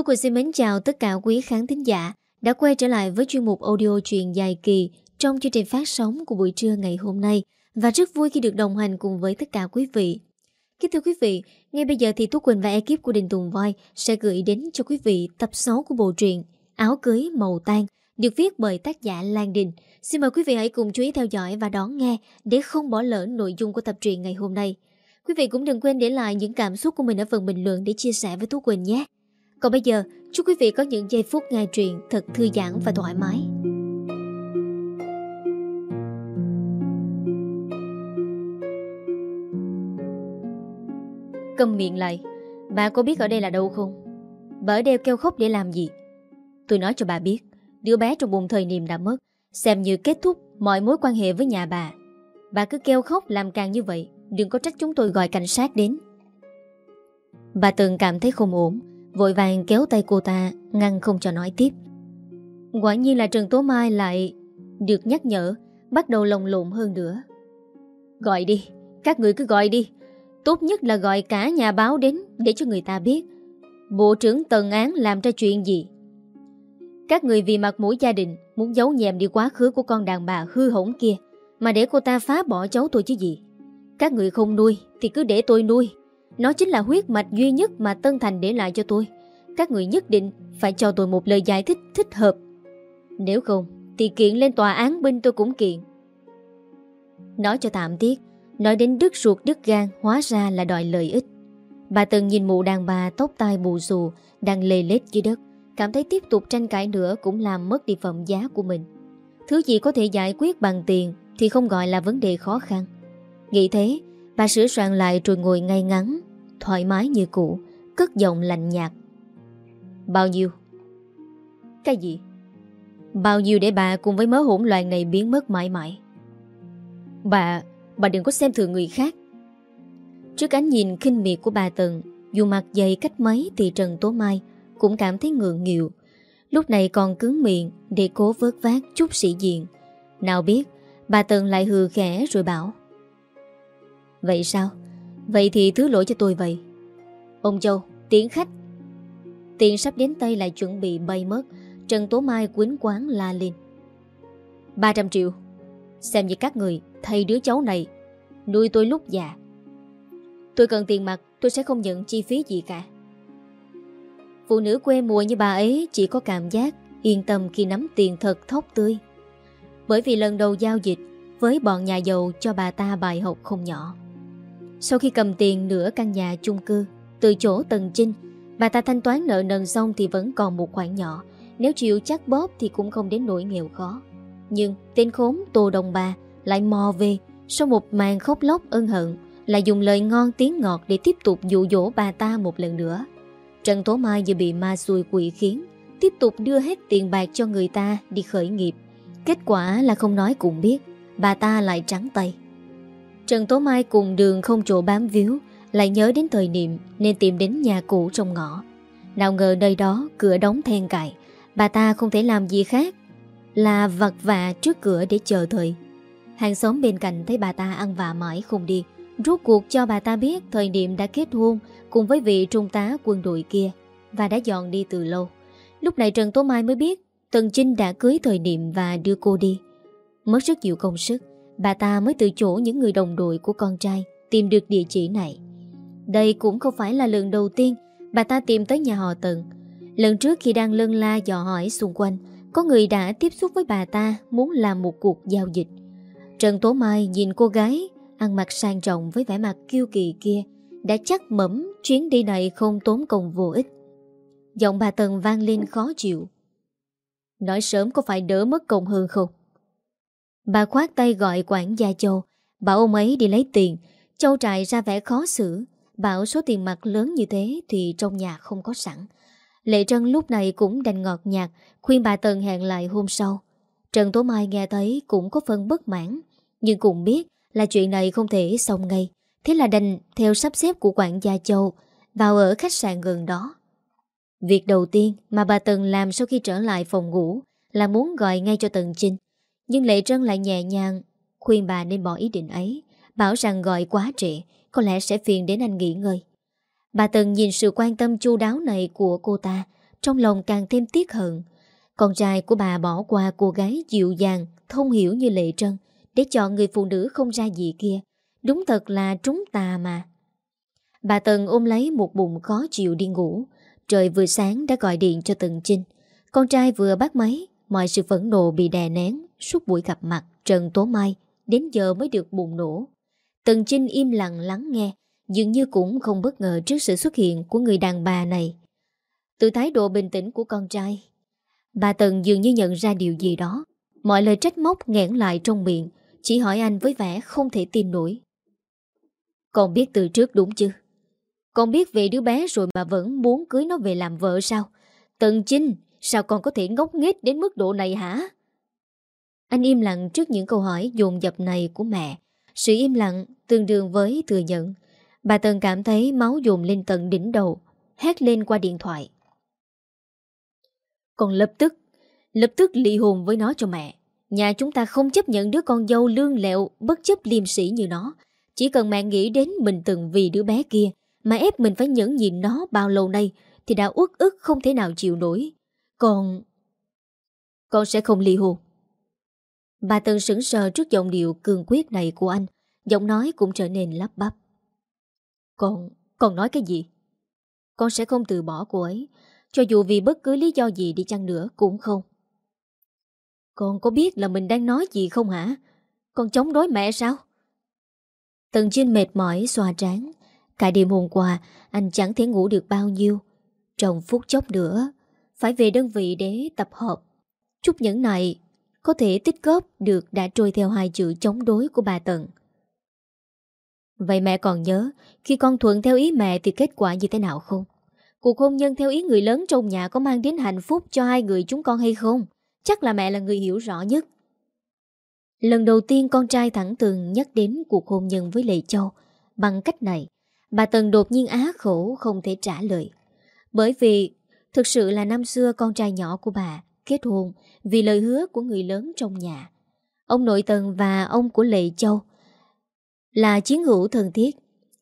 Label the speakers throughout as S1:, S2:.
S1: Tú Quỳnh xin mến chào tất cả quý khán thính giả đã quay trở lại với chuyên mục audio truyện dài kỳ trong chương trình phát sóng của buổi trưa ngày hôm nay và rất vui khi được đồng hành cùng với tất cả quý vị. Kính thưa quý vị, ngay bây giờ thì Tú Quỳnh và ekip của Đình Tùng Voi sẽ gửi đến cho quý vị tập 6 của bộ truyện Áo cưới màu tan được viết bởi tác giả Lan Đình. Xin mời quý vị hãy cùng chú ý theo dõi và đón nghe để không bỏ lỡ nội dung của tập truyện ngày hôm nay. Quý vị cũng đừng quên để lại những cảm xúc của mình ở phần bình luận để chia sẻ với Tú Quỳnh nhé. Còn bây giờ, chúc quý vị có những giây phút nghe truyện thật thư giãn và thoải mái. Cầm miệng lại, bà có biết ở đây là đâu không? Bà ở đeo kêu khóc để làm gì? Tôi nói cho bà biết, đứa bé trong bụng thời niệm đã mất, xem như kết thúc mọi mối quan hệ với nhà bà. Bà cứ kêu khóc làm càng như vậy, đừng có trách chúng tôi gọi cảnh sát đến. Bà từng cảm thấy không ổn, Vội vàng kéo tay cô ta Ngăn không cho nói tiếp. Quả nhiên là Trần Tố Mai lại Được nhắc nhở Bắt đầu lồng lộn hơn nữa. Gọi đi, các người cứ gọi đi. Tốt nhất là gọi cả nhà báo đến Để cho người ta biết. Bộ trưởng Tần Án làm ra chuyện gì? Các người vì mặt mũi gia đình Muốn giấu nhẹm đi quá khứ của con đàn bà hư hỏng kia Mà để cô ta phá bỏ cháu tôi chứ gì. Các người không nuôi Thì cứ để tôi nuôi nó chính là huyết mạch duy nhất mà Tân Thành để lại cho tôi. Các người nhất định phải cho tôi một lời giải thích thích hợp. Nếu không, Thì kiện lên tòa án binh tôi cũng kiện. Nói cho tạm tiếc Nói đến đứt ruột đứt gan Hóa ra là đòi lợi ích. Bà từng nhìn mụ đàn bà tóc tai bù xù Đang lê lết dưới đất, Cảm thấy tiếp tục tranh cãi nữa Cũng làm mất đi phẩm giá của mình. Thứ gì có thể giải quyết bằng tiền Thì không gọi là vấn đề khó khăn. Nghĩ thế, Bà sửa soạn lại rồi ngồi ngay ngắn. Thoải mái như cũ Cất giọng lạnh nhạt. Bao nhiêu? Cái gì? Bao nhiêu để bà cùng với mớ hỗn loạn này biến mất mãi mãi. Bà Bà đừng có xem thường người khác. Trước ánh nhìn khinh miệt của bà Tần Dù mặt dày cách mấy Thì Trần Tố Mai cũng cảm thấy ngượng nghịu. Lúc này còn cứng miệng Để cố vớt vát chút sĩ diện. Nào biết Bà Tần lại hừ khẽ rồi bảo. Vậy sao Vậy thì thứ lỗi cho tôi vậy. Ông Châu, tiến khách. Tiền sắp đến tay lại chuẩn bị bay mất. Trần Tố Mai quýnh quán la lên. 300 triệu. Xem như các người thay đứa cháu này, Nuôi tôi lúc già. Tôi cần tiền mặt, Tôi sẽ không nhận chi phí gì cả. Phụ nữ quê mùa như bà ấy Chỉ có cảm giác yên tâm khi nắm tiền thật thóc tươi. Bởi vì lần đầu giao dịch Với bọn nhà giàu cho bà ta bài học không nhỏ sau khi cầm tiền nửa căn nhà chung cư, Từ chỗ Tần Trinh Bà ta thanh toán nợ nần xong thì vẫn còn một khoản nhỏ. Nếu chịu chắc bóp thì cũng không đến nỗi nghèo khó. Nhưng tên khốn Tô Đồng Bà lại mò về Sau một màn khóc lóc ân hận, Lại dùng lời ngon tiếng ngọt để tiếp tục dụ dỗ bà ta một lần nữa. Trần Tố Mai vừa bị ma xui quỷ khiến, Tiếp tục đưa hết tiền bạc cho người ta đi khởi nghiệp. Kết quả là không nói cũng biết, Bà ta lại trắng tay. Trần Tố Mai cùng đường không chỗ bám víu, Lại nhớ đến thời niệm Nên tìm đến nhà cũ trong ngõ. Nào ngờ nơi đó cửa đóng then cài, Bà ta không thể làm gì khác, Là vật vạ trước cửa để chờ thời. Hàng xóm bên cạnh thấy bà ta ăn vạ mãi không đi, Rốt cuộc cho bà ta biết Thời niệm đã kết hôn Cùng với vị trung tá quân đội kia Và đã dọn đi từ lâu. Lúc này Trần Tố Mai mới biết, Tần Trinh đã cưới thời niệm và đưa cô đi. Mất rất nhiều công sức bà ta mới từ chỗ những người đồng đội của con trai tìm được địa chỉ này. Đây cũng không phải là lần đầu tiên bà ta tìm tới nhà họ Tần. Lần trước khi đang lân la dò hỏi xung quanh, có người đã tiếp xúc với bà ta muốn làm một cuộc giao dịch. Trần Tố Mai nhìn cô gái ăn mặc sang trọng với vẻ mặt kiêu kỳ kia đã chắc mẩm chuyến đi này không tốn công vô ích. Giọng bà Tần vang lên khó chịu. Nói sớm có phải đỡ mất công hơn không? Bà khoát tay gọi quản gia Châu. Bảo ông ấy đi lấy tiền. Châu trại ra vẻ khó xử. Bảo số tiền mặt lớn như thế Thì trong nhà không có sẵn. Lệ Trân lúc này cũng đành ngọt nhạt, Khuyên bà Tần hẹn lại hôm sau. Trần Tố Mai nghe thấy cũng có phần bất mãn, Nhưng cũng biết là chuyện này không thể xong ngay. Thế là đành theo sắp xếp của quản gia Châu Vào ở khách sạn gần đó. Việc đầu tiên mà bà Tần làm sau khi trở lại phòng ngủ Là muốn gọi ngay cho Tần Trinh nhưng Lệ Trân lại nhẹ nhàng Khuyên bà nên bỏ ý định ấy Bảo rằng gọi quá trễ Có lẽ sẽ phiền đến anh nghỉ ngơi Bà Tần nhìn sự quan tâm chu đáo này của cô ta trong lòng càng thêm tiếc hận. Con trai của bà bỏ qua cô gái dịu dàng, thông hiểu như Lệ Trân để chọn người phụ nữ không ra gì kia. Đúng thật là trúng tà mà. Bà Tần ôm lấy một bụng khó chịu đi ngủ. Trời vừa sáng đã gọi điện cho Tần Trinh. Con trai vừa bắt máy, mọi sự phẫn nộ bị đè nén suốt buổi gặp mặt Trần Tố Mai đến giờ mới được bùng nổ. Tần Trinh im lặng lắng nghe, dường như cũng không bất ngờ trước sự xuất hiện của người đàn bà này. Từ thái độ bình tĩnh của con trai, bà Tần dường như nhận ra điều gì đó. Mọi lời trách móc nghẹn lại trong miệng, chỉ hỏi anh với vẻ không thể tin nổi. Con biết từ trước đúng chứ? Con biết về đứa bé rồi mà vẫn muốn cưới nó về làm vợ sao? Tần Trinh, sao con có thể ngốc nghếch đến mức độ này hả? Anh im lặng trước những câu hỏi dồn dập này của mẹ. Sự im lặng tương đương với thừa nhận. Bà Tần cảm thấy máu dồn lên tận đỉnh đầu, hét lên qua điện thoại. Còn lập tức, lập tức ly hôn với nó cho mẹ. Nhà chúng ta không chấp nhận đứa con dâu lương lẹo, bất chấp liêm sĩ như nó. Chỉ cần mẹ nghĩ đến mình từng vì đứa bé kia, mà ép mình phải nhẫn nhịn nó bao lâu nay, thì đã uất ức không thể nào chịu nổi. Còn... Con sẽ không ly hôn. Bà Tân sững sờ trước giọng điệu cường quyết này của anh, giọng nói cũng trở nên lắp bắp. Con, con nói cái gì? Con sẽ không từ bỏ cô ấy, cho dù vì bất cứ lý do gì đi chăng nữa cũng không. Con có biết là mình đang nói gì không hả? Con chống đối mẹ sao? Tần Trinh mệt mỏi xoa trán. Cả đêm hôm qua, anh chẳng thể ngủ được bao nhiêu. Trong phút chốc nữa, phải về đơn vị để tập hợp. Chút nhẫn này có thể tích góp được đã trôi theo hai chữ chống đối của bà Tần. Vậy mẹ còn nhớ, khi con thuận theo ý mẹ thì kết quả như thế nào không? Cuộc hôn nhân theo ý người lớn trong nhà có mang đến hạnh phúc cho hai người chúng con hay không? Chắc là mẹ là người hiểu rõ nhất. Lần đầu tiên con trai thẳng tường nhắc đến cuộc hôn nhân với Lệ Châu. Bằng cách này, bà Tần đột nhiên á khổ không thể trả lời. Bởi vì thực sự là năm xưa con trai nhỏ của bà kết hôn vì lời hứa của người lớn trong nhà. Ông nội Tần và ông của Lệ Châu là chiến hữu thân thiết.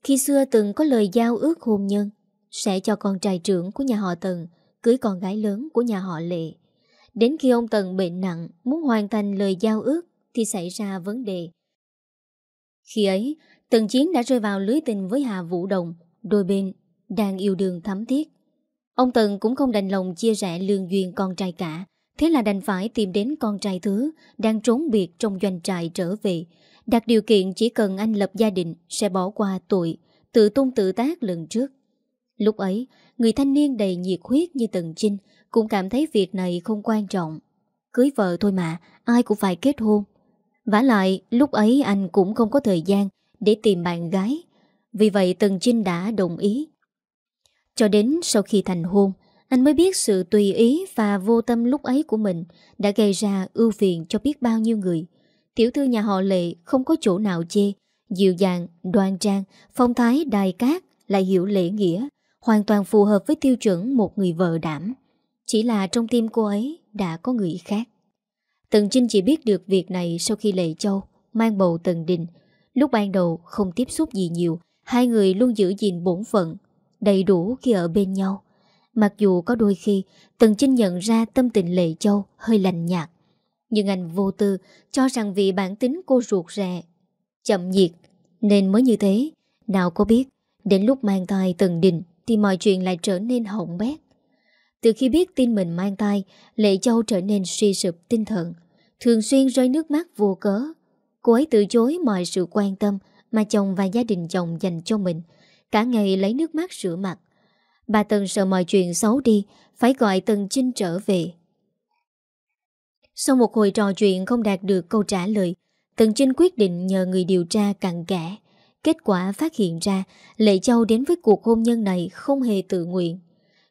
S1: Khi xưa từng có lời giao ước hôn nhân sẽ cho con trai trưởng của nhà họ Tần cưới con gái lớn của nhà họ Lệ. Đến khi ông Tần bệnh nặng muốn hoàn thành lời giao ước thì xảy ra vấn đề. Khi ấy, Tần Chiến đã rơi vào lưới tình với Hà Vũ Đồng, đôi bên đang yêu đương thắm thiết. Ông Tần cũng không đành lòng chia rẽ lương duyên con trai cả, thế là đành phải tìm đến con trai thứ đang trốn biệt trong doanh trại trở về, đặt điều kiện chỉ cần anh lập gia đình sẽ bỏ qua tội, tự tung tự tác lần trước. Lúc ấy, người thanh niên đầy nhiệt huyết như Tần Trinh cũng cảm thấy việc này không quan trọng. Cưới vợ thôi mà, ai cũng phải kết hôn. vả lại, lúc ấy anh cũng không có thời gian để tìm bạn gái. Vì vậy Tần Trinh đã đồng ý. Cho đến sau khi thành hôn, anh mới biết sự tùy ý và vô tâm lúc ấy của mình đã gây ra ưu phiền cho biết bao nhiêu người. Tiểu thư nhà họ Lệ không có chỗ nào chê, dịu dàng, đoan trang, phong thái đài cát lại hiểu lễ nghĩa, hoàn toàn phù hợp với tiêu chuẩn một người vợ đảm. Chỉ là trong tim cô ấy đã có người khác. Tần Trinh chỉ biết được việc này sau khi Lệ Châu mang bầu Tần Đình. Lúc ban đầu không tiếp xúc gì nhiều, hai người luôn giữ gìn bổn phận, đầy đủ khi ở bên nhau. Mặc dù có đôi khi Tần Trinh nhận ra tâm tình Lệ Châu hơi lành nhạt, nhưng anh vô tư cho rằng vì bản tính cô ruột rè, chậm nhiệt, nên mới như thế. Nào có biết, đến lúc mang thai Tần Đình thì mọi chuyện lại trở nên hỏng bét. Từ khi biết tin mình mang thai, Lệ Châu trở nên suy sụp tinh thần, thường xuyên rơi nước mắt vô cớ. Cô ấy từ chối mọi sự quan tâm mà chồng và gia đình chồng dành cho mình, cả ngày lấy nước mắt rửa mặt. Bà Tân sợ mọi chuyện xấu đi, phải gọi Tân Trinh trở về. Sau một hồi trò chuyện không đạt được câu trả lời, Tần Trinh quyết định nhờ người điều tra cặn kẽ. Kết quả phát hiện ra Lệ Châu đến với cuộc hôn nhân này không hề tự nguyện.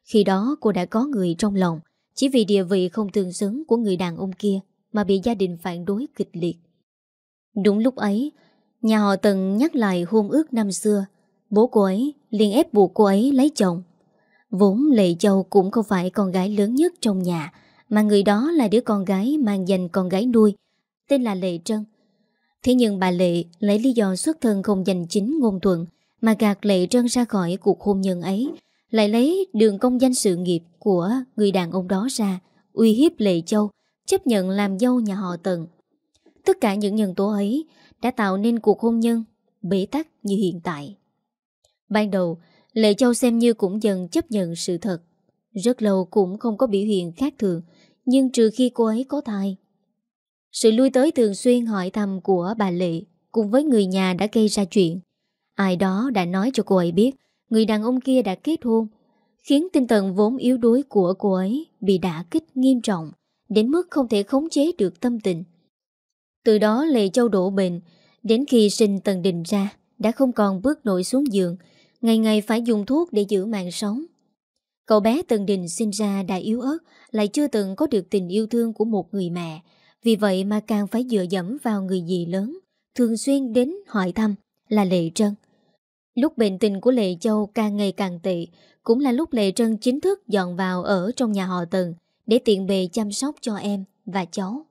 S1: Khi đó cô đã có người trong lòng, chỉ vì địa vị không tương xứng của người đàn ông kia mà bị gia đình phản đối kịch liệt. Đúng lúc ấy, nhà họ Tần nhắc lại hôn ước năm xưa, bố cô ấy liền ép buộc cô ấy lấy chồng. Vốn Lệ Châu cũng không phải con gái lớn nhất trong nhà, mà người đó là đứa con gái mang danh con gái nuôi, tên là Lệ Trân. Thế nhưng bà Lệ lấy lý do xuất thân không danh chính ngôn thuận mà gạt Lệ Trân ra khỏi cuộc hôn nhân ấy lại lấy đường công danh sự nghiệp của người đàn ông đó ra, uy hiếp Lệ Châu, chấp nhận làm dâu nhà họ Tần. Tất cả những nhân tố ấy đã tạo nên cuộc hôn nhân bế tắc như hiện tại. Ban đầu, Lệ Châu xem như cũng dần chấp nhận sự thật. Rất lâu cũng không có biểu hiện khác thường, nhưng trừ khi cô ấy có thai. Sự lui tới thường xuyên hỏi thăm của bà Lệ cùng với người nhà đã gây ra chuyện. Ai đó đã nói cho cô ấy biết người đàn ông kia đã kết hôn, khiến tinh thần vốn yếu đuối của cô ấy bị đả kích nghiêm trọng, đến mức không thể khống chế được tâm tình. Từ đó Lệ Châu đổ bệnh, đến khi sinh Tần Đình ra, đã không còn bước nổi xuống giường, ngày ngày phải dùng thuốc để giữ mạng sống. Cậu bé Tần Đình sinh ra đã yếu ớt, lại chưa từng có được tình yêu thương của một người mẹ, vì vậy mà càng phải dựa dẫm vào người dì lớn, thường xuyên đến hỏi thăm là Lệ Trân. Lúc bệnh tình của Lệ Châu càng ngày càng tệ, cũng là lúc Lệ Trân chính thức dọn vào ở trong nhà họ Tần để tiện bề chăm sóc cho em và cháu.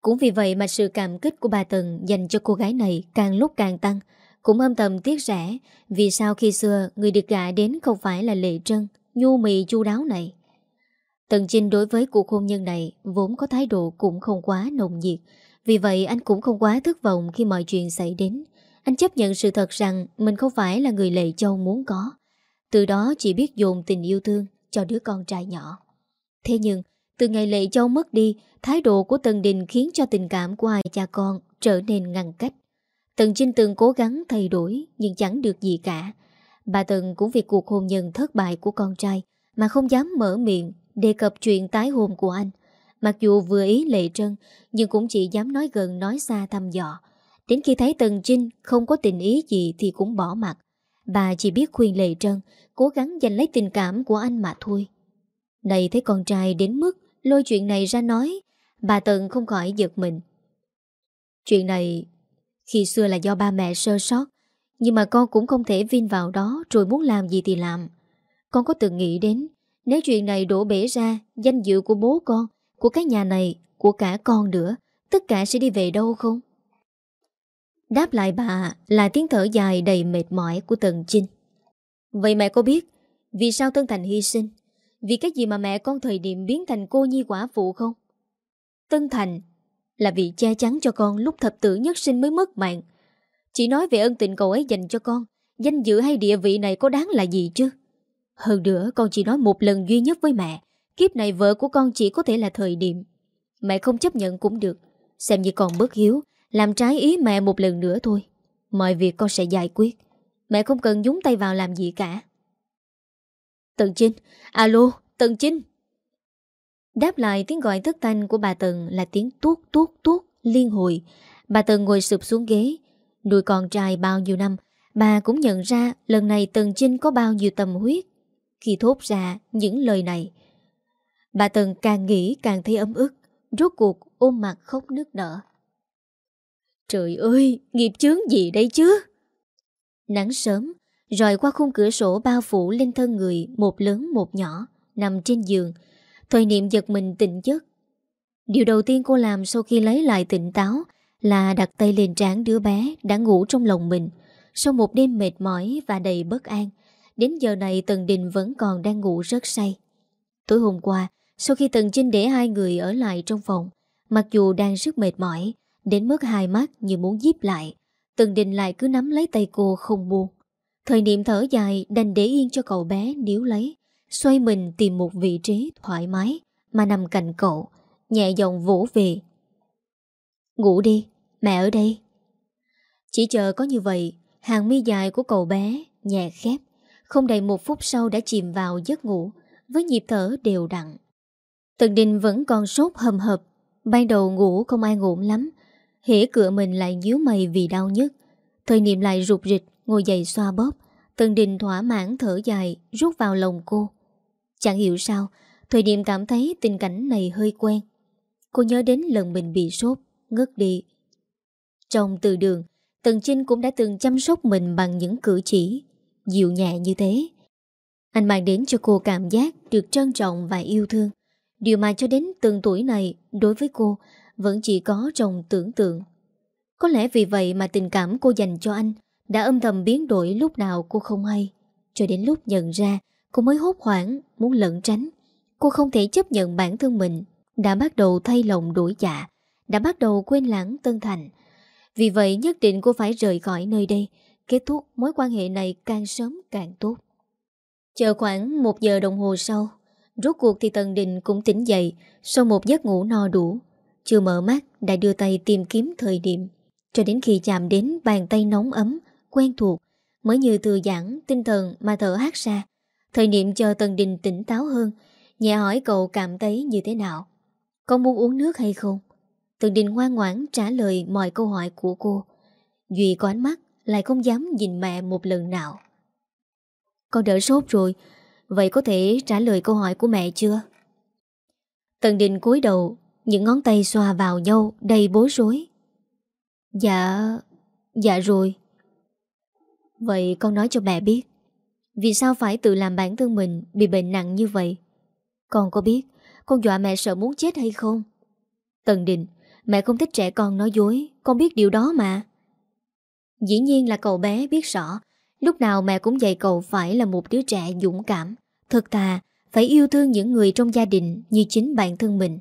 S1: Cũng vì vậy mà sự cảm kích của bà Tần dành cho cô gái này càng lúc càng tăng, cũng âm thầm tiếc rẻ vì sao khi xưa người được gạ đến không phải là Lệ Trân, nhu mì chu đáo này. Tần Trinh đối với cuộc hôn nhân này vốn có thái độ cũng không quá nồng nhiệt, vì vậy anh cũng không quá thất vọng khi mọi chuyện xảy đến. Anh chấp nhận sự thật rằng mình không phải là người Lệ Châu muốn có. Từ đó chỉ biết dồn tình yêu thương cho đứa con trai nhỏ. Thế nhưng, từ ngày Lệ Châu mất đi, thái độ của Tần Đình khiến cho tình cảm của hai cha con trở nên ngăn cách. Tần Trinh từng cố gắng thay đổi nhưng chẳng được gì cả. Bà Tần cũng vì cuộc hôn nhân thất bại của con trai mà không dám mở miệng đề cập chuyện tái hôn của anh. Mặc dù vừa ý Lệ Trân nhưng cũng chỉ dám nói gần nói xa thăm dò. Đến khi thấy Tần Trinh không có tình ý gì thì cũng bỏ mặt. Bà chỉ biết khuyên Lệ Trân cố gắng giành lấy tình cảm của anh mà thôi. Này thấy con trai đến mức lôi chuyện này ra nói, bà Tần không khỏi giật mình. Chuyện này khi xưa là do ba mẹ sơ sót, nhưng mà con cũng không thể vin vào đó rồi muốn làm gì thì làm. Con có từng nghĩ đến nếu chuyện này đổ bể ra danh dự của bố con, của cái nhà này, của cả con nữa, tất cả sẽ đi về đâu không? Đáp lại bà là tiếng thở dài đầy mệt mỏi của Tần Trinh. Vậy mẹ có biết vì sao Tân Thành hy sinh? Vì cái gì mà mẹ con thời điểm biến thành cô nhi quả phụ không? Tân Thành là vì che chắn cho con lúc thập tử nhất sinh mới mất mạng. Chỉ nói về ân tình cậu ấy dành cho con, danh dự hay địa vị này có đáng là gì chứ? Hơn nữa con chỉ nói một lần duy nhất với mẹ, kiếp này vợ của con chỉ có thể là thời điểm. Mẹ không chấp nhận cũng được, xem như con bất hiếu, làm trái ý mẹ một lần nữa thôi. Mọi việc con sẽ giải quyết. Mẹ không cần nhúng tay vào làm gì cả. Tần Trinh, alo, Tần Trinh. Đáp lại tiếng gọi thất thanh của bà Tần là tiếng tuốt tuốt tuốt liên hồi. Bà Tần ngồi sụp xuống ghế. Nuôi con trai bao nhiêu năm, bà cũng nhận ra lần này Tần Trinh có bao nhiêu tâm huyết. Khi thốt ra những lời này, bà Tần càng nghĩ càng thấy ấm ức, rốt cuộc ôm mặt khóc nước nở. Trời ơi, nghiệp chướng gì đây chứ? Nắng sớm, rồi qua khung cửa sổ bao phủ lên thân người một lớn một nhỏ, nằm trên giường. Thời niệm giật mình tỉnh giấc. Điều đầu tiên cô làm sau khi lấy lại tỉnh táo là đặt tay lên trán đứa bé đã ngủ trong lòng mình. Sau một đêm mệt mỏi và đầy bất an, đến giờ này Tần Đình vẫn còn đang ngủ rất say. Tối hôm qua, sau khi Tần Trinh để hai người ở lại trong phòng, mặc dù đang rất mệt mỏi, đến mức hai mắt như muốn díp lại, Tần Đình lại cứ nắm lấy tay cô không buông. Thời niệm thở dài đành để yên cho cậu bé níu lấy, xoay mình tìm một vị trí thoải mái mà nằm cạnh cậu, nhẹ giọng vỗ về. Ngủ đi, mẹ ở đây. Chỉ chờ có như vậy, hàng mi dài của cậu bé nhẹ khép, không đầy một phút sau đã chìm vào giấc ngủ với nhịp thở đều đặn. Tần Đình vẫn còn sốt hầm hập, ban đầu ngủ không ai ngủ lắm, hễ cửa mình lại nhíu mày vì đau nhức. Thời niệm lại rụt rịch, ngồi dậy xoa bóp. Tần Đình thỏa mãn thở dài, rút vào lòng cô. Chẳng hiểu sao, thời điểm cảm thấy tình cảnh này hơi quen. Cô nhớ đến lần mình bị sốt, ngất đi. Trong từ đường, Tần Trinh cũng đã từng chăm sóc mình bằng những cử chỉ, dịu nhẹ như thế. Anh mang đến cho cô cảm giác được trân trọng và yêu thương. Điều mà cho đến từng tuổi này, đối với cô, vẫn chỉ có trong tưởng tượng. Có lẽ vì vậy mà tình cảm cô dành cho anh đã âm thầm biến đổi lúc nào cô không hay. Cho đến lúc nhận ra Cô mới hốt hoảng, Muốn lẩn tránh. Cô không thể chấp nhận bản thân mình Đã bắt đầu thay lòng đổi dạ Đã bắt đầu quên lãng Tân Thành. Vì vậy nhất định cô phải rời khỏi nơi đây, Kết thúc mối quan hệ này càng sớm càng tốt. Chờ khoảng một giờ đồng hồ sau, Rốt cuộc thì Tần Đình cũng tỉnh dậy Sau một giấc ngủ no đủ. Chưa mở mắt, đã đưa tay tìm kiếm thời điểm. Cho đến khi chạm đến bàn tay nóng ấm, Quen thuộc, Mới như thư giãn tinh thần mà thở hát ra Thời niệm chờ Tần Đình tỉnh táo hơn, Nhẹ hỏi cậu cảm thấy như thế nào? Có muốn uống nước hay không? Tần Đình ngoan ngoãn trả lời mọi câu hỏi của cô. Duy có ánh mắt, Lại không dám nhìn mẹ một lần nào. Con đỡ sốt rồi, Vậy có thể trả lời câu hỏi của mẹ chưa? Tần Đình cúi đầu, Những ngón tay xoa vào nhau, Đầy bối rối. Dạ Dạ rồi. Vậy con nói cho mẹ biết. Vì sao phải tự làm bản thân mình Bị bệnh nặng như vậy? Con có biết Con dọa mẹ sợ muốn chết hay không? Tần Đình Mẹ không thích trẻ con nói dối, Con biết điều đó mà. Dĩ nhiên là cậu bé biết rõ, Lúc nào mẹ cũng dạy cậu phải là một đứa trẻ dũng cảm. Thật thà, Phải yêu thương những người trong gia đình Như chính bản thân mình.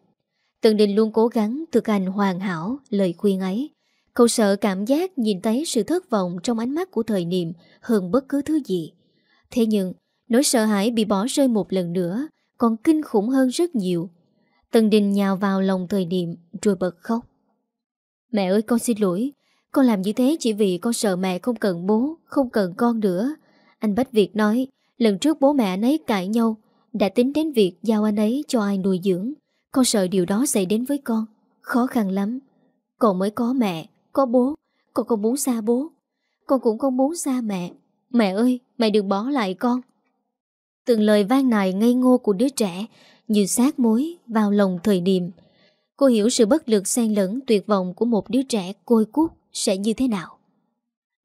S1: Tần Đình luôn cố gắng thực hành hoàn hảo Lời khuyên ấy. Cậu sợ cảm giác nhìn thấy sự thất vọng Trong ánh mắt của thời niệm Hơn bất cứ thứ gì. Thế nhưng nỗi sợ hãi bị bỏ rơi một lần nữa Còn kinh khủng hơn rất nhiều. Tần Đình nhào vào lòng thời điểm Rồi bật khóc. Mẹ ơi con xin lỗi. Con làm như thế chỉ vì con sợ mẹ không cần bố Không cần con nữa. Anh Bách Việt nói Lần trước bố mẹ anh ấy cãi nhau Đã tính đến việc giao anh ấy cho ai nuôi dưỡng. Con sợ điều đó xảy đến với con. Khó khăn lắm. Con mới có mẹ, có bố. Con không muốn xa bố. Con cũng không muốn xa mẹ. Mẹ ơi, mẹ đừng bỏ lại con Từng lời vang nài ngây ngô của đứa trẻ Như sát mối vào lòng thời điểm Cô hiểu sự bất lực xen lẫn tuyệt vọng của một đứa trẻ côi cút sẽ như thế nào.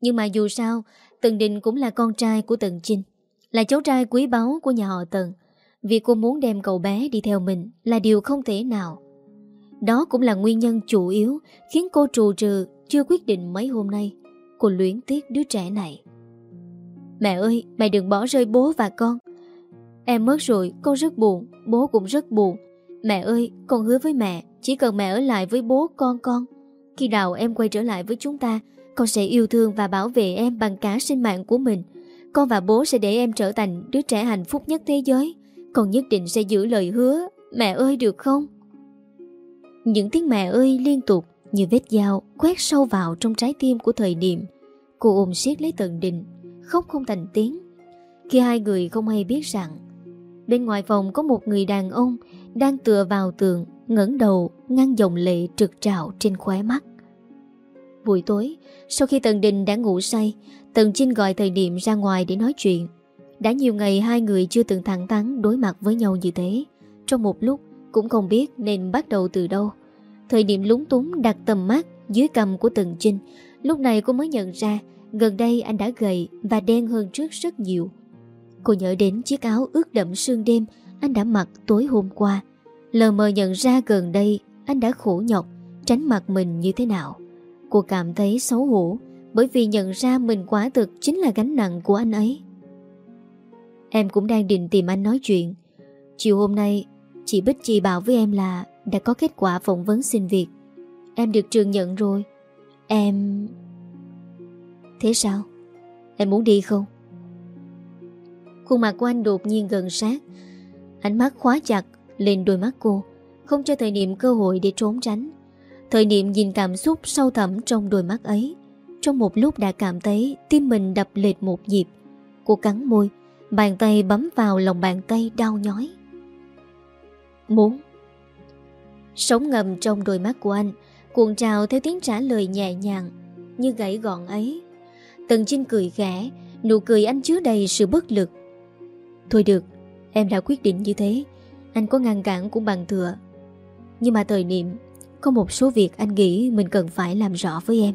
S1: Nhưng mà dù sao, Tần Đình cũng là con trai của Tần Chinh, là cháu trai quý báu của nhà họ Tần. Việc cô muốn đem cậu bé đi theo mình là điều không thể nào. Đó cũng là nguyên nhân chủ yếu khiến cô trù trừ chưa quyết định mấy hôm nay. Cô luyến tiếc đứa trẻ này. Mẹ ơi, mẹ đừng bỏ rơi bố và con. Em mất rồi, con rất buồn, bố cũng rất buồn. Mẹ ơi, con hứa với mẹ chỉ cần mẹ ở lại với bố con con. Khi nào em quay trở lại với chúng ta Con sẽ yêu thương và bảo vệ em bằng cả sinh mạng của mình. Con và bố sẽ để em trở thành đứa trẻ hạnh phúc nhất thế giới. Con nhất định sẽ giữ lời hứa Mẹ ơi được không? Những tiếng mẹ ơi liên tục Như vết dao quét sâu vào trong trái tim của thời điểm Cô ôm siết lấy tận đình Khóc không thành tiếng Khi hai người không hay biết rằng Bên ngoài phòng có một người đàn ông Đang tựa vào tường ngẩng đầu ngăn dòng lệ trực trào trên khóe mắt. Buổi tối, sau khi Tần Đình đã ngủ say, Tần Trinh gọi thời điểm ra ngoài để nói chuyện. Đã nhiều ngày hai người chưa từng thẳng thắn đối mặt với nhau như thế. Trong một lúc, cũng không biết nên bắt đầu từ đâu. Thời điểm lúng túng đặt tầm mắt dưới cầm của Tần Trinh, lúc này cô mới nhận ra gần đây anh đã gầy và đen hơn trước rất nhiều. Cô nhớ đến chiếc áo ướt đậm sương đêm anh đã mặc tối hôm qua. Lờ mờ nhận ra gần đây anh đã khổ nhọc, Tránh mặt mình như thế nào. Cô cảm thấy xấu hổ Bởi vì nhận ra mình quả thực Chính là gánh nặng của anh ấy. Em cũng đang định tìm anh nói chuyện. Chiều hôm nay, Chị Bích Chi bảo với em là Đã có kết quả phỏng vấn xin việc. Em được trường nhận rồi. Em... Thế sao? Em muốn đi không? Khuôn mặt của anh đột nhiên gần sát. Ánh mắt khóa chặt lên đôi mắt cô, Không cho thời niệm cơ hội để trốn tránh. Thời niệm nhìn cảm xúc sâu thẳm trong đôi mắt ấy. Trong một lúc đã cảm thấy tim mình đập lệch một nhịp. Cô cắn môi, Bàn tay bấm vào lòng bàn tay đau nhói. Muốn. Sống ngầm trong đôi mắt của anh, Cuộn trào theo tiếng trả lời nhẹ nhàng Như gãy gọn ấy. Tần Trinh cười khẽ, Nụ cười anh chứa đầy sự bất lực. Thôi được, Em đã quyết định như thế, anh có ngăn cản cũng bằng thừa. Nhưng mà thời niệm, Có một số việc anh nghĩ mình cần phải làm rõ với em.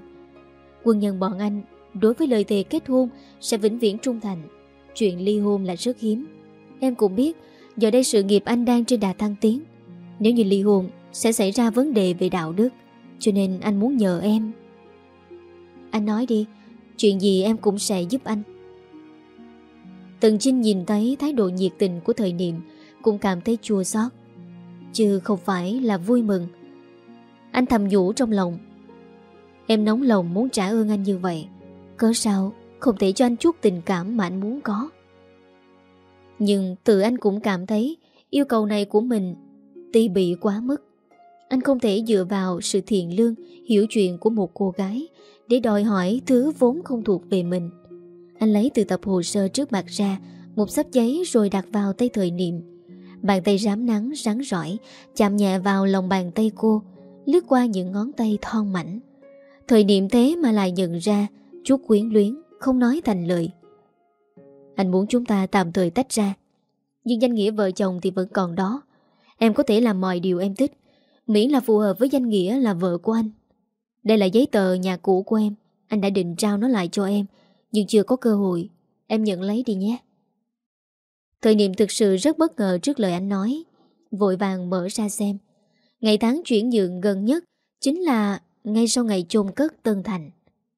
S1: Quân nhân bọn anh, Đối với lời thề kết hôn, Sẽ vĩnh viễn trung thành. Chuyện ly hôn là rất hiếm. Em cũng biết, Giờ đây sự nghiệp anh đang trên đà thăng tiến. Nếu như ly hôn, Sẽ xảy ra vấn đề về đạo đức, Cho nên anh muốn nhờ em. Anh nói đi Chuyện gì em cũng sẽ giúp anh. Tần Trinh nhìn thấy thái độ nhiệt tình của thời niệm, Cũng cảm thấy chua xót. Chứ không phải là vui mừng. Anh thầm nhủ trong lòng. Em nóng lòng muốn trả ơn anh như vậy. Cớ sao? Không thể cho anh chút tình cảm mà anh muốn có. Nhưng tự anh cũng cảm thấy Yêu cầu này của mình Ti bị quá mức. Anh không thể dựa vào sự thiện lương, Hiểu chuyện của một cô gái để đòi hỏi thứ vốn không thuộc về mình. Anh lấy từ tập hồ sơ trước mặt ra, Một sắp giấy rồi đặt vào tay thời niệm. Bàn tay rám nắng, rắn rỏi, Chạm nhẹ vào lòng bàn tay cô, Lướt qua những ngón tay thon mảnh. Thời niệm thế mà lại nhận ra Chút quyến luyến Không nói thành lời. Anh muốn chúng ta tạm thời tách ra, Nhưng danh nghĩa vợ chồng thì vẫn còn đó. Em có thể làm mọi điều em thích. Miễn là phù hợp với danh nghĩa là vợ của anh. Đây là giấy tờ nhà cũ của em. Anh đã định trao nó lại cho em Nhưng chưa có cơ hội. Em nhận lấy đi nhé. Thời niệm thực sự rất bất ngờ trước lời anh nói. Vội vàng mở ra xem. Ngày tháng chuyển nhượng gần nhất Chính là ngay sau ngày chôn cất Tân Thành.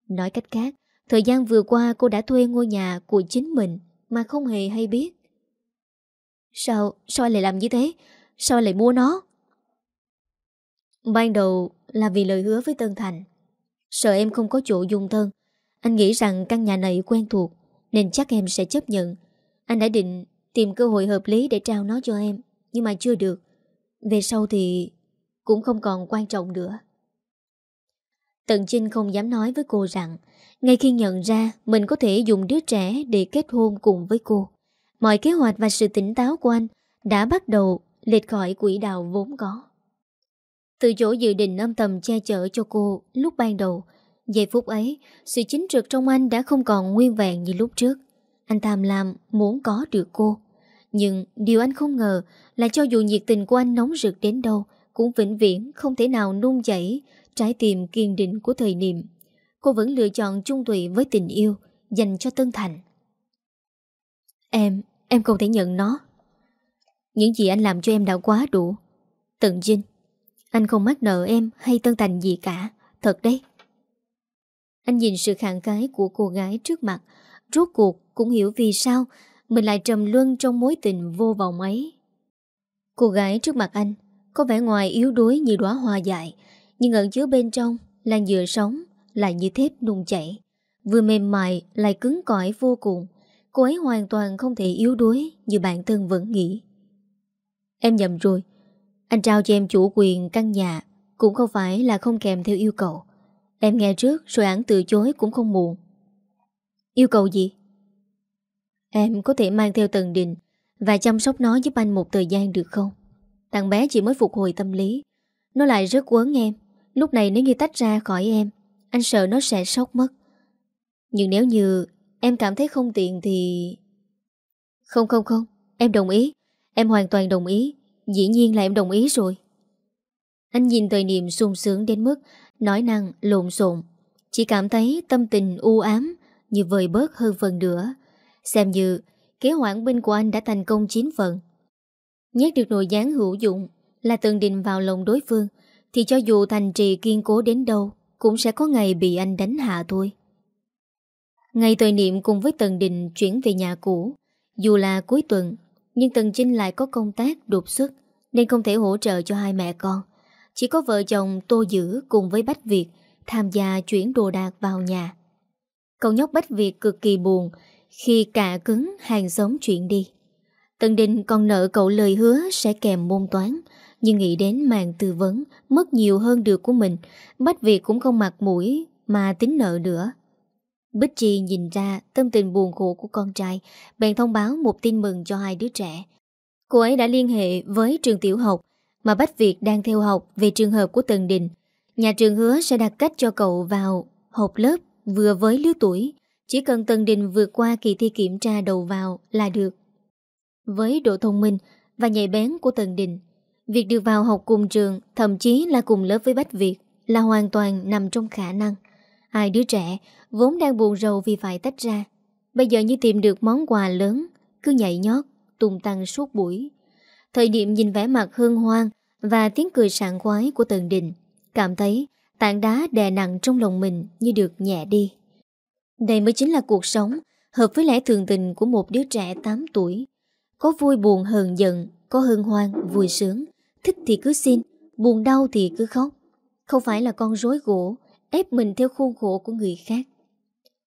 S1: Nói cách khác Thời gian vừa qua cô đã thuê ngôi nhà của chính mình Mà không hề hay biết. Sao, sao anh lại làm như thế? Sao lại mua nó? Ban đầu là vì lời hứa với Tân Thành. Sợ em không có chỗ dung thân. Anh nghĩ rằng căn nhà này quen thuộc Nên chắc em sẽ chấp nhận. Anh đã định tìm cơ hội hợp lý để trao nó cho em Nhưng mà chưa được. Về sau thì cũng không còn quan trọng nữa. Tần Trinh không dám nói với cô rằng ngay khi nhận ra mình có thể dùng đứa trẻ để kết hôn cùng với cô, mọi kế hoạch và sự tỉnh táo của anh đã bắt đầu lệch khỏi quỹ đạo vốn có. Từ chỗ dự định âm thầm che chở cho cô lúc ban đầu, giây phút ấy, sự chính trực trong anh đã không còn nguyên vẹn như lúc trước. Anh tham lam muốn có được cô. Nhưng điều anh không ngờ là cho dù nhiệt tình của anh nóng rực đến đâu, cũng vĩnh viễn không thể nào nung chảy trái tim kiên định của thời niệm. Cô vẫn lựa chọn chung thủy với tình yêu dành cho Tân Thành. Em, em không thể nhận nó. Những gì anh làm cho em đã quá đủ. Tận Dinh, anh không mắc nợ em hay Tân Thành gì cả, thật đấy. Anh nhìn sự khẳng cái của cô gái trước mặt, rốt cuộc cũng hiểu vì sao mình lại trầm luân trong mối tình vô vọng ấy. Cô gái trước mặt anh có vẻ ngoài yếu đuối như đóa hoa dại, nhưng ẩn chứa bên trong là dừa sống, lại như thép nung chảy. Vừa mềm mại lại cứng cỏi vô cùng. Cô ấy hoàn toàn không thể yếu đuối như bản thân vẫn nghĩ. Em nhầm rồi. Anh trao cho em chủ quyền căn nhà, cũng không phải là không kèm theo yêu cầu. Em nghe trước rồi án từ chối cũng không muộn. Yêu cầu gì? Em có thể mang theo Tần Đình và chăm sóc nó giúp anh một thời gian được không? Thằng bé chỉ mới phục hồi tâm lý. Nó lại rất quấn em. Lúc này nếu như tách ra khỏi em, Anh sợ nó sẽ sốc mất Nhưng nếu như em cảm thấy không tiện thì... Không không không Em đồng ý Em hoàn toàn đồng ý Dĩ nhiên là em đồng ý rồi. Anh nhìn thời niệm sung sướng đến mức Nói năng lộn xộn. Chỉ cảm thấy tâm tình u ám Như vời bớt hơn phần nữa. Xem như kế hoãn binh của anh đã thành công chín phần. Nhét được nội gián hữu dụng Là tường định vào lòng đối phương, thì cho dù thành trì kiên cố đến đâu, Cũng sẽ có ngày bị anh đánh hạ thôi. Ngày thời niệm cùng với Tần Đình chuyển về nhà cũ, Dù là cuối tuần nhưng Tần Trinh lại có công tác đột xuất, Nên không thể hỗ trợ cho hai mẹ con. Chỉ có vợ chồng Tô Dữ cùng với Bách Việt Tham gia chuyển đồ đạc vào nhà. Cậu nhóc Bách Việt cực kỳ buồn Khi cả cứng hàng xóm chuyện đi. Tần Đình còn nợ cậu lời hứa sẽ kèm môn toán, nhưng nghĩ đến màn tư vấn Mất nhiều hơn được của mình, Bách Việt cũng không mặt mũi Mà tính nợ nữa. Bích Chi nhìn ra tâm tình buồn khổ của con trai Bèn thông báo một tin mừng cho hai đứa trẻ. Cô ấy đã liên hệ với trường tiểu học Mà Bách Việt đang theo học Về trường hợp của Tần Đình. Nhà trường hứa sẽ đặt cách cho cậu vào Học lớp vừa với lứa tuổi. Chỉ cần Tần Đình vượt qua kỳ thi kiểm tra đầu vào là được. Với độ thông minh và nhạy bén của Tần Đình Việc được vào học cùng trường, thậm chí là cùng lớp với Bách Việt, là hoàn toàn nằm trong khả năng. Hai đứa trẻ vốn đang buồn rầu vì phải tách ra. Bây giờ như tìm được món quà lớn, cứ nhảy nhót, tung tăng suốt buổi. Thời điểm nhìn vẻ mặt hương hoang và tiếng cười sảng khoái của Tần Đình, cảm thấy tảng đá đè nặng trong lòng mình như được nhẹ đi. Đây mới chính là cuộc sống hợp với lẽ thường tình của một đứa trẻ 8 tuổi. Có vui buồn hờn giận, có hân hoan, vui sướng, thích thì cứ xin, buồn đau thì cứ khóc. Không phải là con rối gỗ, ép mình theo khuôn khổ của người khác.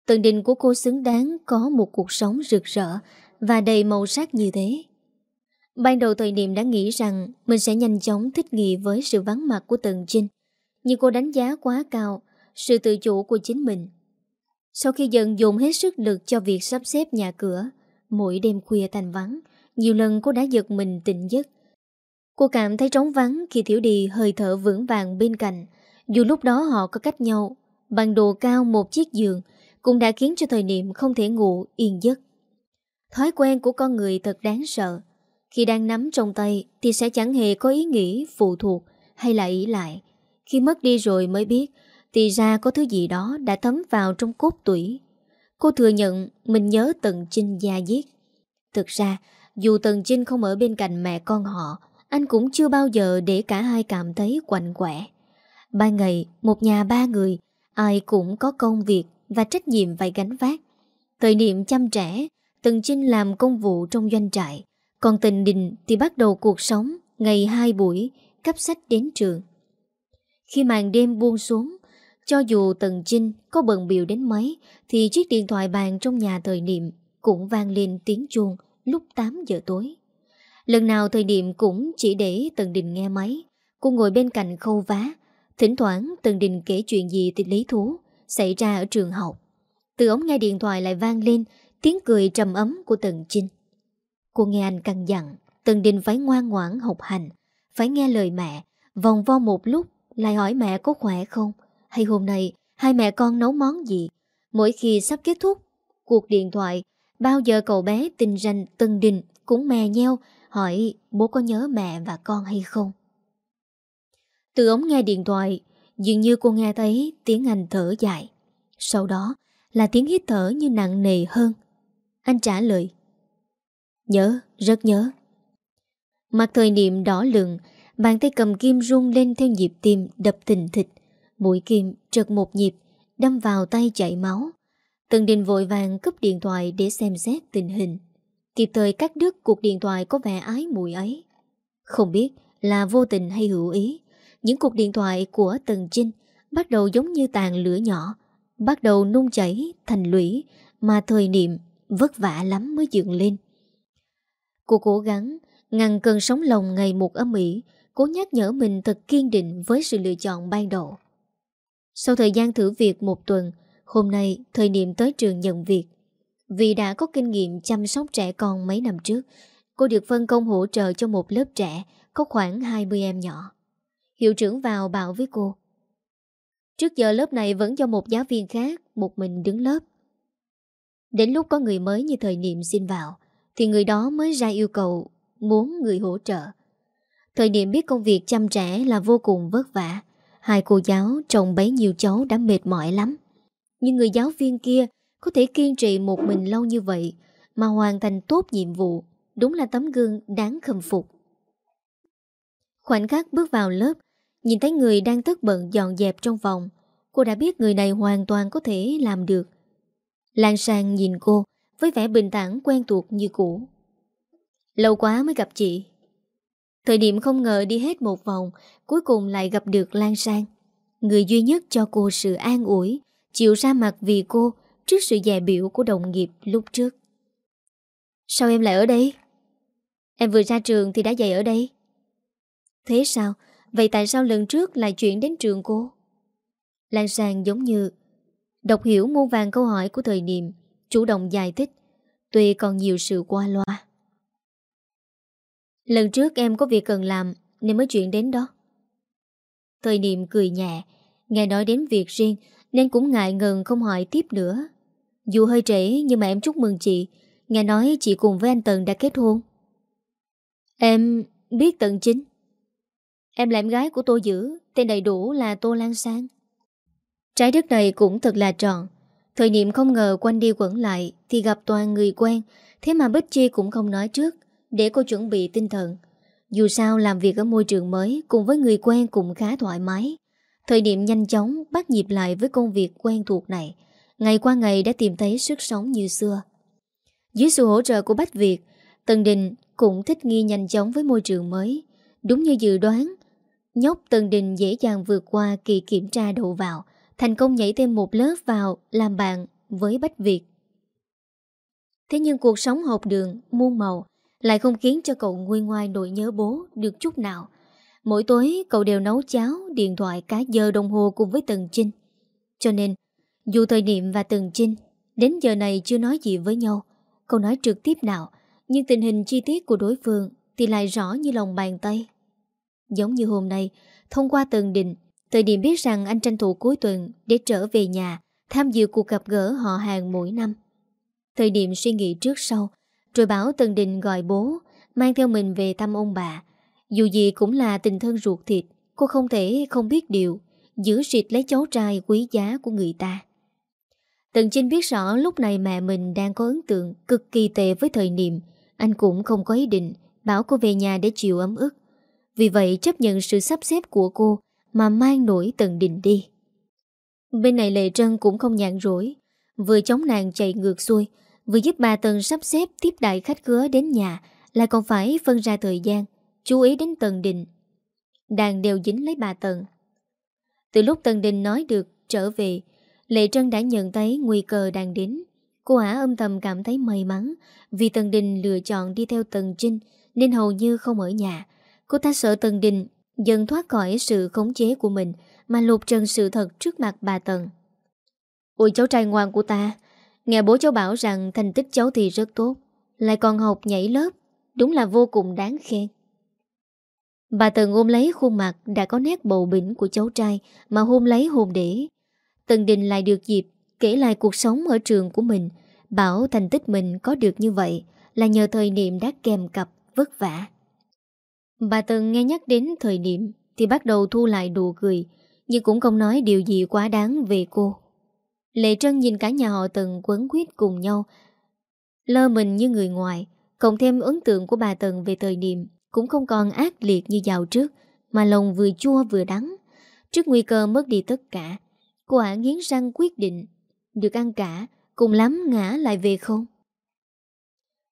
S1: Tận định của cô xứng đáng có một cuộc sống rực rỡ và đầy màu sắc như thế. Ban đầu thời niệm đã nghĩ rằng mình sẽ nhanh chóng thích nghi với sự vắng mặt của Tần Trinh. Nhưng cô đánh giá quá cao sự tự chủ của chính mình. Sau khi dần dùng hết sức lực cho việc sắp xếp nhà cửa, mỗi đêm khuya thành vắng, nhiều lần cô đã giật mình tỉnh giấc. Cô cảm thấy trống vắng khi Tiểu Đi hơi thở vững vàng bên cạnh, dù lúc đó họ có cách nhau, bằng độ cao một chiếc giường, cũng đã khiến cho thời niệm không thể ngủ yên giấc. Thói quen của con người thật đáng sợ. Khi đang nắm trong tay thì sẽ chẳng hề có ý nghĩ phụ thuộc hay là ý lại. Khi mất đi rồi mới biết thì ra có thứ gì đó đã thấm vào trong cốt tủy. Cô thừa nhận mình nhớ Tần Trinh gia giết Thực ra, dù Tần Trinh không ở bên cạnh mẹ con họ, anh cũng chưa bao giờ để cả hai cảm thấy quạnh quẻ. Ba ngày, một nhà ba người, ai cũng có công việc và trách nhiệm phải gánh vác. Thời niệm chăm trẻ, Tần Trinh làm công vụ trong doanh trại, còn Tình Đình thì bắt đầu cuộc sống ngày hai buổi, cấp sách đến trường. Khi màn đêm buông xuống, cho dù Tần Trinh có bận biểu đến mấy, thì chiếc điện thoại bàn trong nhà thời niệm cũng vang lên tiếng chuông lúc 8 giờ tối. Lần nào thời niệm cũng chỉ để Tần Đình nghe máy, cô ngồi bên cạnh khâu vá. Thỉnh thoảng Tần Đình kể chuyện gì thì lý thú xảy ra ở trường học. Từ ống nghe điện thoại lại vang lên tiếng cười trầm ấm của Tần Trinh. Cô nghe anh căng dặn, Tần Đình phải ngoan ngoãn học hành, phải nghe lời mẹ, vòng vo một lúc lại hỏi mẹ có khỏe không, hay hôm nay hai mẹ con nấu món gì. Mỗi khi sắp kết thúc cuộc điện thoại, bao giờ cậu bé tình danh Tần Đình cũng mè nheo hỏi bố có nhớ mẹ và con hay không. Từ ống nghe điện thoại, dường như cô nghe thấy tiếng anh thở dài. Sau đó là tiếng hít thở như nặng nề hơn. Anh trả lời. Nhớ, rất nhớ. Mặt thời niệm đỏ lừng, bàn tay cầm kim rung lên theo nhịp tim đập tình thịt. Mũi kim trật một nhịp, đâm vào tay chảy máu. Tần Đình vội vàng cúp điện thoại để xem xét tình hình. Kịp thời cắt đứt cuộc điện thoại có vẻ ái mùi ấy. Không biết là vô tình hay hữu ý, những cuộc điện thoại của Tần Trinh bắt đầu giống như tàn lửa nhỏ, bắt đầu nung chảy thành lũy mà thời niệm vất vả lắm mới dựng lên. Cô cố gắng ngăn cơn sóng lòng ngày một âm ỉ, cố nhắc nhở mình thật kiên định với sự lựa chọn ban đầu. Sau thời gian thử việc một tuần, hôm nay thời niệm tới trường nhận việc. Vì đã có kinh nghiệm chăm sóc trẻ con mấy năm trước, cô được phân công hỗ trợ cho một lớp trẻ có khoảng 20 em nhỏ. Hiệu trưởng vào bảo với cô. Trước giờ lớp này vẫn cho một giáo viên khác, một mình đứng lớp. Đến lúc có người mới như thời niệm xin vào, thì người đó mới ra yêu cầu muốn người hỗ trợ. Thời niệm biết công việc chăm trẻ là vô cùng vất vả. Hai cô giáo trông bấy nhiêu cháu đã mệt mỏi lắm. Nhưng người giáo viên kia có thể kiên trì một mình lâu như vậy mà hoàn thành tốt nhiệm vụ, đúng là tấm gương đáng khâm phục. Khoảnh khắc bước vào lớp, nhìn thấy người đang tất bận dọn dẹp trong phòng, cô đã biết người này hoàn toàn có thể làm được. Lan sang nhìn cô với vẻ bình tản quen thuộc như cũ. Lâu quá mới gặp chị. Thời điểm không ngờ đi hết một vòng, cuối cùng lại gặp được Lan Sang. Người duy nhất cho cô sự an ủi, chịu ra mặt vì cô trước sự dè biểu của đồng nghiệp lúc trước. Sao em lại ở đây? Em vừa ra trường thì đã dạy ở đây. Thế sao? Vậy tại sao lần trước lại chuyển đến trường cô? Lan Sang giống như đọc hiểu muôn vàng câu hỏi của thời niệm, chủ động giải thích, tuy còn nhiều sự qua loa. Lần trước em có việc cần làm nên mới chuyển đến đó. Thời niệm cười nhẹ, nghe nói đến việc riêng nên cũng ngại ngần không hỏi tiếp nữa. Dù hơi trễ nhưng mà em chúc mừng chị, nghe nói chị cùng với anh Tần đã kết hôn. Em biết Tần chính. Em là em gái của Tô Dữ, tên đầy đủ là Tô Lan Sang. Trái đất này cũng thật là tròn. Thời niệm không ngờ quanh đi quẩn lại thì gặp toàn người quen, thế mà Bích Chi cũng không nói trước, để cô chuẩn bị tinh thần. Dù sao làm việc ở môi trường mới cùng với người quen cũng khá thoải mái. Thời điểm nhanh chóng bắt nhịp lại với công việc quen thuộc này. Ngày qua ngày đã tìm thấy sức sống như xưa. Dưới sự hỗ trợ của Bách Việt, Tần Đình cũng thích nghi nhanh chóng với môi trường mới. Đúng như dự đoán, nhóc Tần Đình dễ dàng vượt qua kỳ kiểm tra đầu vào, thành công nhảy thêm một lớp vào làm bạn với Bách Việt. Thế nhưng cuộc sống học đường, muôn màu lại không khiến cho cậu nguôi ngoai nỗi nhớ bố được chút nào. Mỗi tối cậu đều nấu cháo, điện thoại cả giờ đồng hồ cùng với Tần Trinh. Cho nên, dù thời niệm và Tần Trinh đến giờ này chưa nói gì với nhau, cậu nói trực tiếp nào, nhưng tình hình chi tiết của đối phương thì lại rõ như lòng bàn tay. Giống như hôm nay, thông qua Tần Định, thời điểm biết rằng anh tranh thủ cuối tuần để trở về nhà, tham dự cuộc gặp gỡ họ hàng mỗi năm. Thời điểm suy nghĩ trước sau, rồi bảo Tần Định gọi bố, mang theo mình về thăm ông bà. Dù gì cũng là tình thân ruột thịt, cô không thể không biết điều, giữ xịt lấy cháu trai quý giá của người ta. Tần Trinh biết rõ lúc này mẹ mình đang có ấn tượng cực kỳ tệ với thời niệm, anh cũng không có ý định bảo cô về nhà để chịu ấm ức. Vì vậy chấp nhận sự sắp xếp của cô mà mang nổi Tần Đình đi. Bên này Lệ Trân cũng không nhàn rỗi, vừa chống nàng chạy ngược xuôi, vừa giúp bà Tần sắp xếp tiếp đại khách khứa đến nhà, lại còn phải phân ra thời gian, chú ý đến Tần Đình. Đàn đều dính lấy bà Tần. Từ lúc Tần Đình nói được trở về, Lệ Trân đã nhận thấy nguy cơ đang đến. Cô ả âm thầm cảm thấy may mắn vì Tần Đình lựa chọn đi theo Tần Trinh nên hầu như không ở nhà. Cô ta sợ Tần Đình dần thoát khỏi sự khống chế của mình mà lột trần sự thật trước mặt bà Tần. Ôi cháu trai ngoan của ta, nghe bố cháu bảo rằng thành tích cháu thì rất tốt, lại còn học nhảy lớp, đúng là vô cùng đáng khen. Bà Tần ôm lấy khuôn mặt đã có nét bầu bỉnh của cháu trai mà hôn lấy hôn để. Tần Đình lại được dịp kể lại cuộc sống ở trường của mình, bảo thành tích mình có được như vậy là nhờ thời niệm đã kèm cặp vất vả. Bà Tần nghe nhắc đến thời điểm thì bắt đầu thu lại đùa cười, nhưng cũng không nói điều gì quá đáng về cô. Lệ Trân nhìn cả nhà họ Tần quấn quýt cùng nhau, lơ mình như người ngoài, cộng thêm ấn tượng của bà Tần về thời điểm cũng không còn ác liệt như dạo trước, mà lòng vừa chua vừa đắng. Trước nguy cơ mất đi tất cả, cô ả nghiến răng quyết định, được ăn cả, cùng lắm ngã lại về không?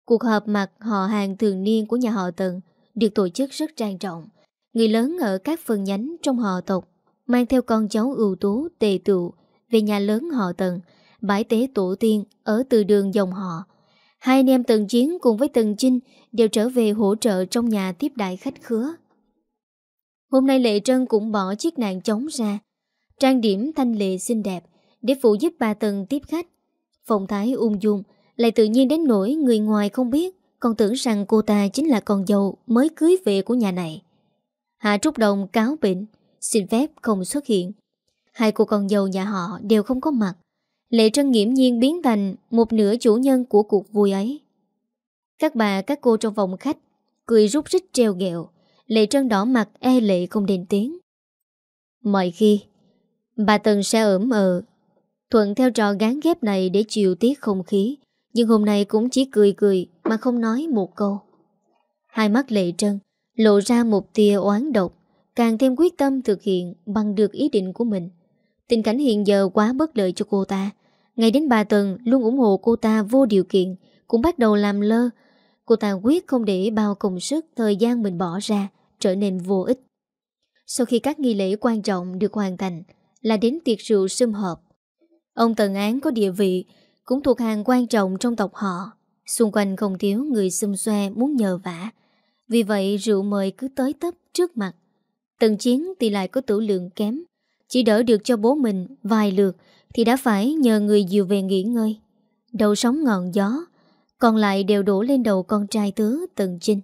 S1: Cuộc họp mặt họ hàng thường niên của nhà họ Tần được tổ chức rất trang trọng. Người lớn ở các phần nhánh trong họ tộc mang theo con cháu ưu tú tề tụ về nhà lớn họ Tần, bãi tế tổ tiên ở từ đường dòng họ. Hai anh em Tần Chiến cùng với Tần Chinh đều trở về hỗ trợ trong nhà tiếp đại khách khứa. Hôm nay Lệ Trân cũng bỏ chiếc nạn chống ra, trang điểm thanh lệ xinh đẹp để phụ giúp bà Tần tiếp khách. Phong thái ung dung, lại tự nhiên đến nỗi người ngoài không biết, còn tưởng rằng cô ta chính là con dâu mới cưới về của nhà này. Hạ Trúc Đồng cáo bệnh, xin phép không xuất hiện. Hai cô con dâu nhà họ đều không có mặt. Lệ Trân nghiễm nhiên biến thành một nửa chủ nhân của cuộc vui ấy. Các bà, các cô trong phòng khách, cười rút rít treo ghẹo. Lệ Trân đỏ mặt e lệ không đền tiếng. Mọi khi, bà Tần sẽ ẩm ờ, thuận theo trò gán ghép này để chiều tiết không khí, nhưng hôm nay cũng chỉ cười cười mà không nói một câu. Hai mắt Lệ Trân lộ ra một tia oán độc, càng thêm quyết tâm thực hiện bằng được ý định của mình. Tình cảnh hiện giờ quá bất lợi cho cô ta. ngày đến bà Tần luôn ủng hộ cô ta vô điều kiện, cũng bắt đầu làm lơ. Cô ta quyết không để bao công sức thời gian mình bỏ ra trở nên vô ích. Sau khi các nghi lễ quan trọng được hoàn thành là đến tiệc rượu sum họp. Ông Tần Án có địa vị, cũng thuộc hàng quan trọng trong tộc họ. Xung quanh không thiếu người xung xoe muốn nhờ vả. Vì vậy rượu mời cứ tới tấp trước mặt. Tần chiến thì lại có tử lượng kém. Chỉ đỡ được cho bố mình vài lượt thì đã phải nhờ người dìu về nghỉ ngơi. Đầu sóng ngọn gió, còn lại đều đổ lên đầu con trai tứ Tần Trinh.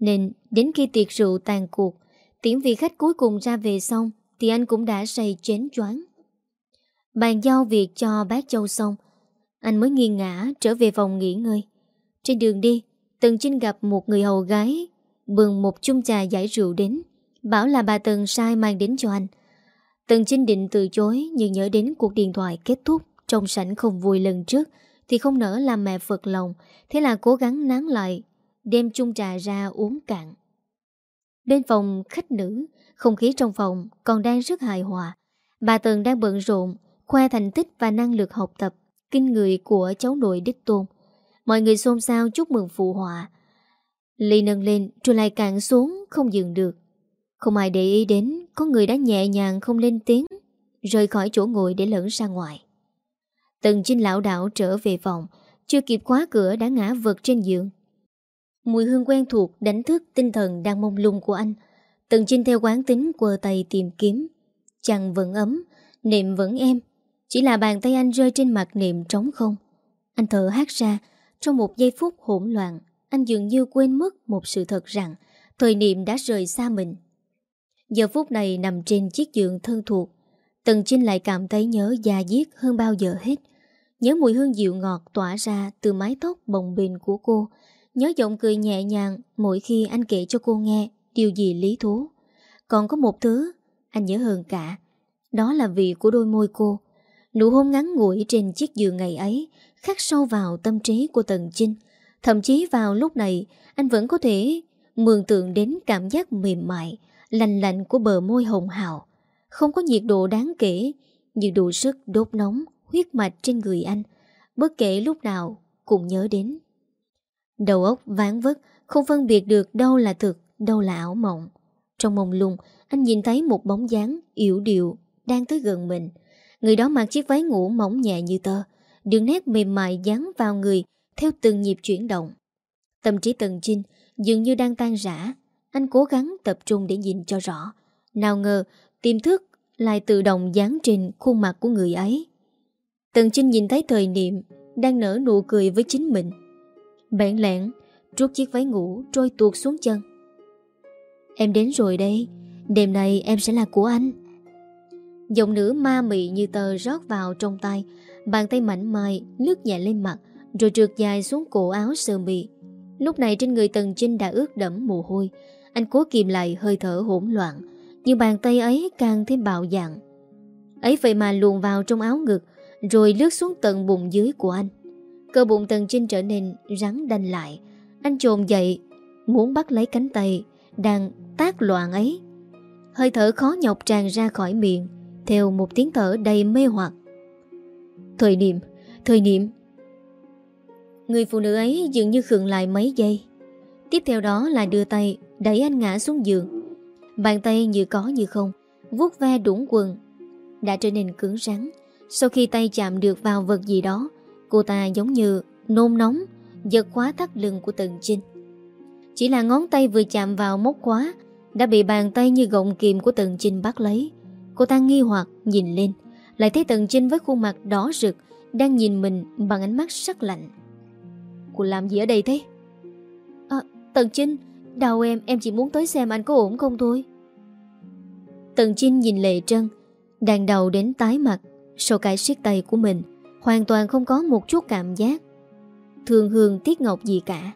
S1: Nên đến khi tiệc rượu tàn cuộc, tiễn vị khách cuối cùng ra về xong thì anh cũng đã say chén choáng. Bàn giao việc cho bác Châu xong, anh mới nghiêng ngã trở về phòng nghỉ ngơi. Trên đường đi, Tần Trinh gặp một người hầu gái bừng một chung trà giải rượu đến, bảo là bà Tần sai mang đến cho anh. Tần Trinh định từ chối nhưng nhớ đến cuộc điện thoại kết thúc trong sảnh không vui lần trước thì không nỡ làm mẹ phật lòng, thế là cố gắng nán lại, đem chung trà ra uống cạn. Bên phòng khách nữ, không khí trong phòng còn đang rất hài hòa. Bà Tần đang bận rộn, khoe thành tích và năng lực học tập, kinh người của cháu nội đích tôn. Mọi người xôn xao chúc mừng phụ họa. Ly nâng lên rồi lại cạn xuống không dừng được. Không ai để ý đến có người đã nhẹ nhàng không lên tiếng rời khỏi chỗ ngồi để lẫn ra ngoài. Tần Chinh lão đảo trở về phòng chưa kịp khóa cửa đã ngã vật trên giường. Mùi hương quen thuộc đánh thức tinh thần đang mông lung của anh. Tần Chinh theo quán tính quờ tay tìm kiếm. Chàng vẫn ấm, nệm vẫn êm. Chỉ là bàn tay anh rơi trên mặt niệm trống không. Anh thở hát ra, trong một giây phút hỗn loạn, anh dường như quên mất một sự thật rằng thời niệm đã rời xa mình. Giờ phút này nằm trên chiếc giường thân thuộc, Tần Trinh lại cảm thấy nhớ già diết hơn bao giờ hết. Nhớ mùi hương dịu ngọt tỏa ra từ mái tóc bồng bềnh của cô, nhớ giọng cười nhẹ nhàng mỗi khi anh kể cho cô nghe điều gì lý thú. Còn có một thứ anh nhớ hơn cả, đó là vị của đôi môi cô. Nụ hôn ngắn ngủi trên chiếc giường ngày ấy khắc sâu vào tâm trí của Tần Chinh. Thậm chí vào lúc này anh vẫn có thể mường tượng đến cảm giác mềm mại, lành lạnh của bờ môi hồng hào. Không có nhiệt độ đáng kể, nhưng đủ sức đốt nóng, huyết mạch trên người anh. Bất kể lúc nào cũng nhớ đến. Đầu óc ván vất, không phân biệt được đâu là thực, đâu là ảo mộng. Trong mông lung, anh nhìn thấy một bóng dáng yếu điệu đang tới gần mình. Người đó mặc chiếc váy ngủ mỏng nhẹ như tơ, đường nét mềm mại dán vào người theo từng nhịp chuyển động. Tâm trí Tần Trinh dường như đang tan rã. Anh cố gắng tập trung để nhìn cho rõ. Nào ngờ, tiềm thức lại tự động dán trên khuôn mặt của người ấy. Tần Trinh nhìn thấy thời niệm đang nở nụ cười với chính mình. Bẹn lẹn, Trút chiếc váy ngủ trôi tuột xuống chân. Em đến rồi đây, đêm nay em sẽ là của anh. Giọng nữ ma mị như tờ rót vào trong tay, bàn tay mảnh mai lướt nhẹ lên mặt, rồi trượt dài xuống cổ áo sơ mị. Lúc này trên người Tần Trinh đã ướt đẫm mồ hôi, anh cố kìm lại hơi thở hỗn loạn, nhưng bàn tay ấy càng thêm bạo dạng. Ấy vậy mà luồn vào trong áo ngực, rồi lướt xuống tận bụng dưới của anh. Cơ bụng Tần Trinh trở nên rắn đanh lại, anh trồn dậy, muốn bắt lấy cánh tay, đang tác loạn ấy. Hơi thở khó nhọc tràn ra khỏi miệng, theo một tiếng thở đầy mê hoặc. Thời niệm, thời niệm. Người phụ nữ ấy dường như khựng lại mấy giây. Tiếp theo đó là đưa tay đẩy anh ngã xuống giường. Bàn tay như có như không, vuốt ve đũng quần. Đã trở nên cứng rắn. Sau khi tay chạm được vào vật gì đó, cô ta giống như nôn nóng, giật khóa thắt lưng của Tần Trinh. Chỉ là ngón tay vừa chạm vào móc khóa, đã bị bàn tay như gọng kìm của Tần Trinh bắt lấy. Cô ta nghi hoặc nhìn lên Lại thấy Tần Trinh với khuôn mặt đỏ rực Đang nhìn mình bằng ánh mắt sắc lạnh. Cô làm gì ở đây thế? À, Tần Trinh Đau em em chỉ muốn tới xem anh có ổn không thôi. Tần Trinh nhìn Lệ Trân Đàn đầu đến tái mặt Sau cái siết tay của mình Hoàn toàn không có một chút cảm giác Thường hương tiếc ngọc gì cả.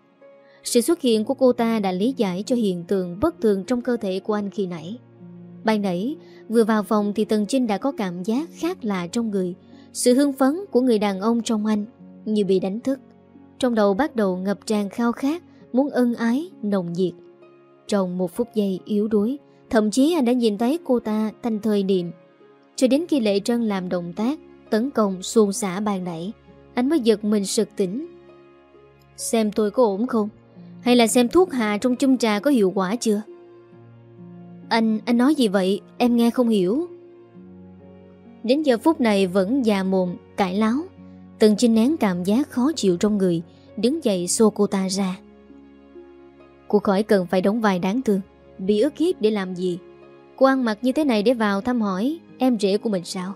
S1: Sự xuất hiện của cô ta đã lý giải cho hiện tượng bất thường trong cơ thể của anh khi nãy. Ban nãy Vừa vào phòng thì Tần Trinh đã có cảm giác khác lạ trong người. Sự hưng phấn của người đàn ông trong anh Như bị đánh thức. Trong đầu bắt đầu ngập tràn khao khát Muốn ân ái, nồng nhiệt. Trong một phút giây yếu đuối Thậm chí anh đã nhìn thấy cô ta thành thời niệm. Cho đến khi Lệ Trân làm động tác Tấn công xuôn xả bàn nãy Anh mới giật mình sực tỉnh. Xem tôi có ổn không? Hay là xem thuốc hạ trong chum trà có hiệu quả chưa? Anh, anh nói gì vậy? Em nghe không hiểu. Đến giờ phút này vẫn già mồm, cãi láo. Tần Trinh nén cảm giác khó chịu trong người, đứng dậy xô cô ta ra. Cô khỏi cần phải đóng vai đáng thương, bị ức hiếp để làm gì? Cô ăn mặc như thế này để vào thăm hỏi em rể của mình sao?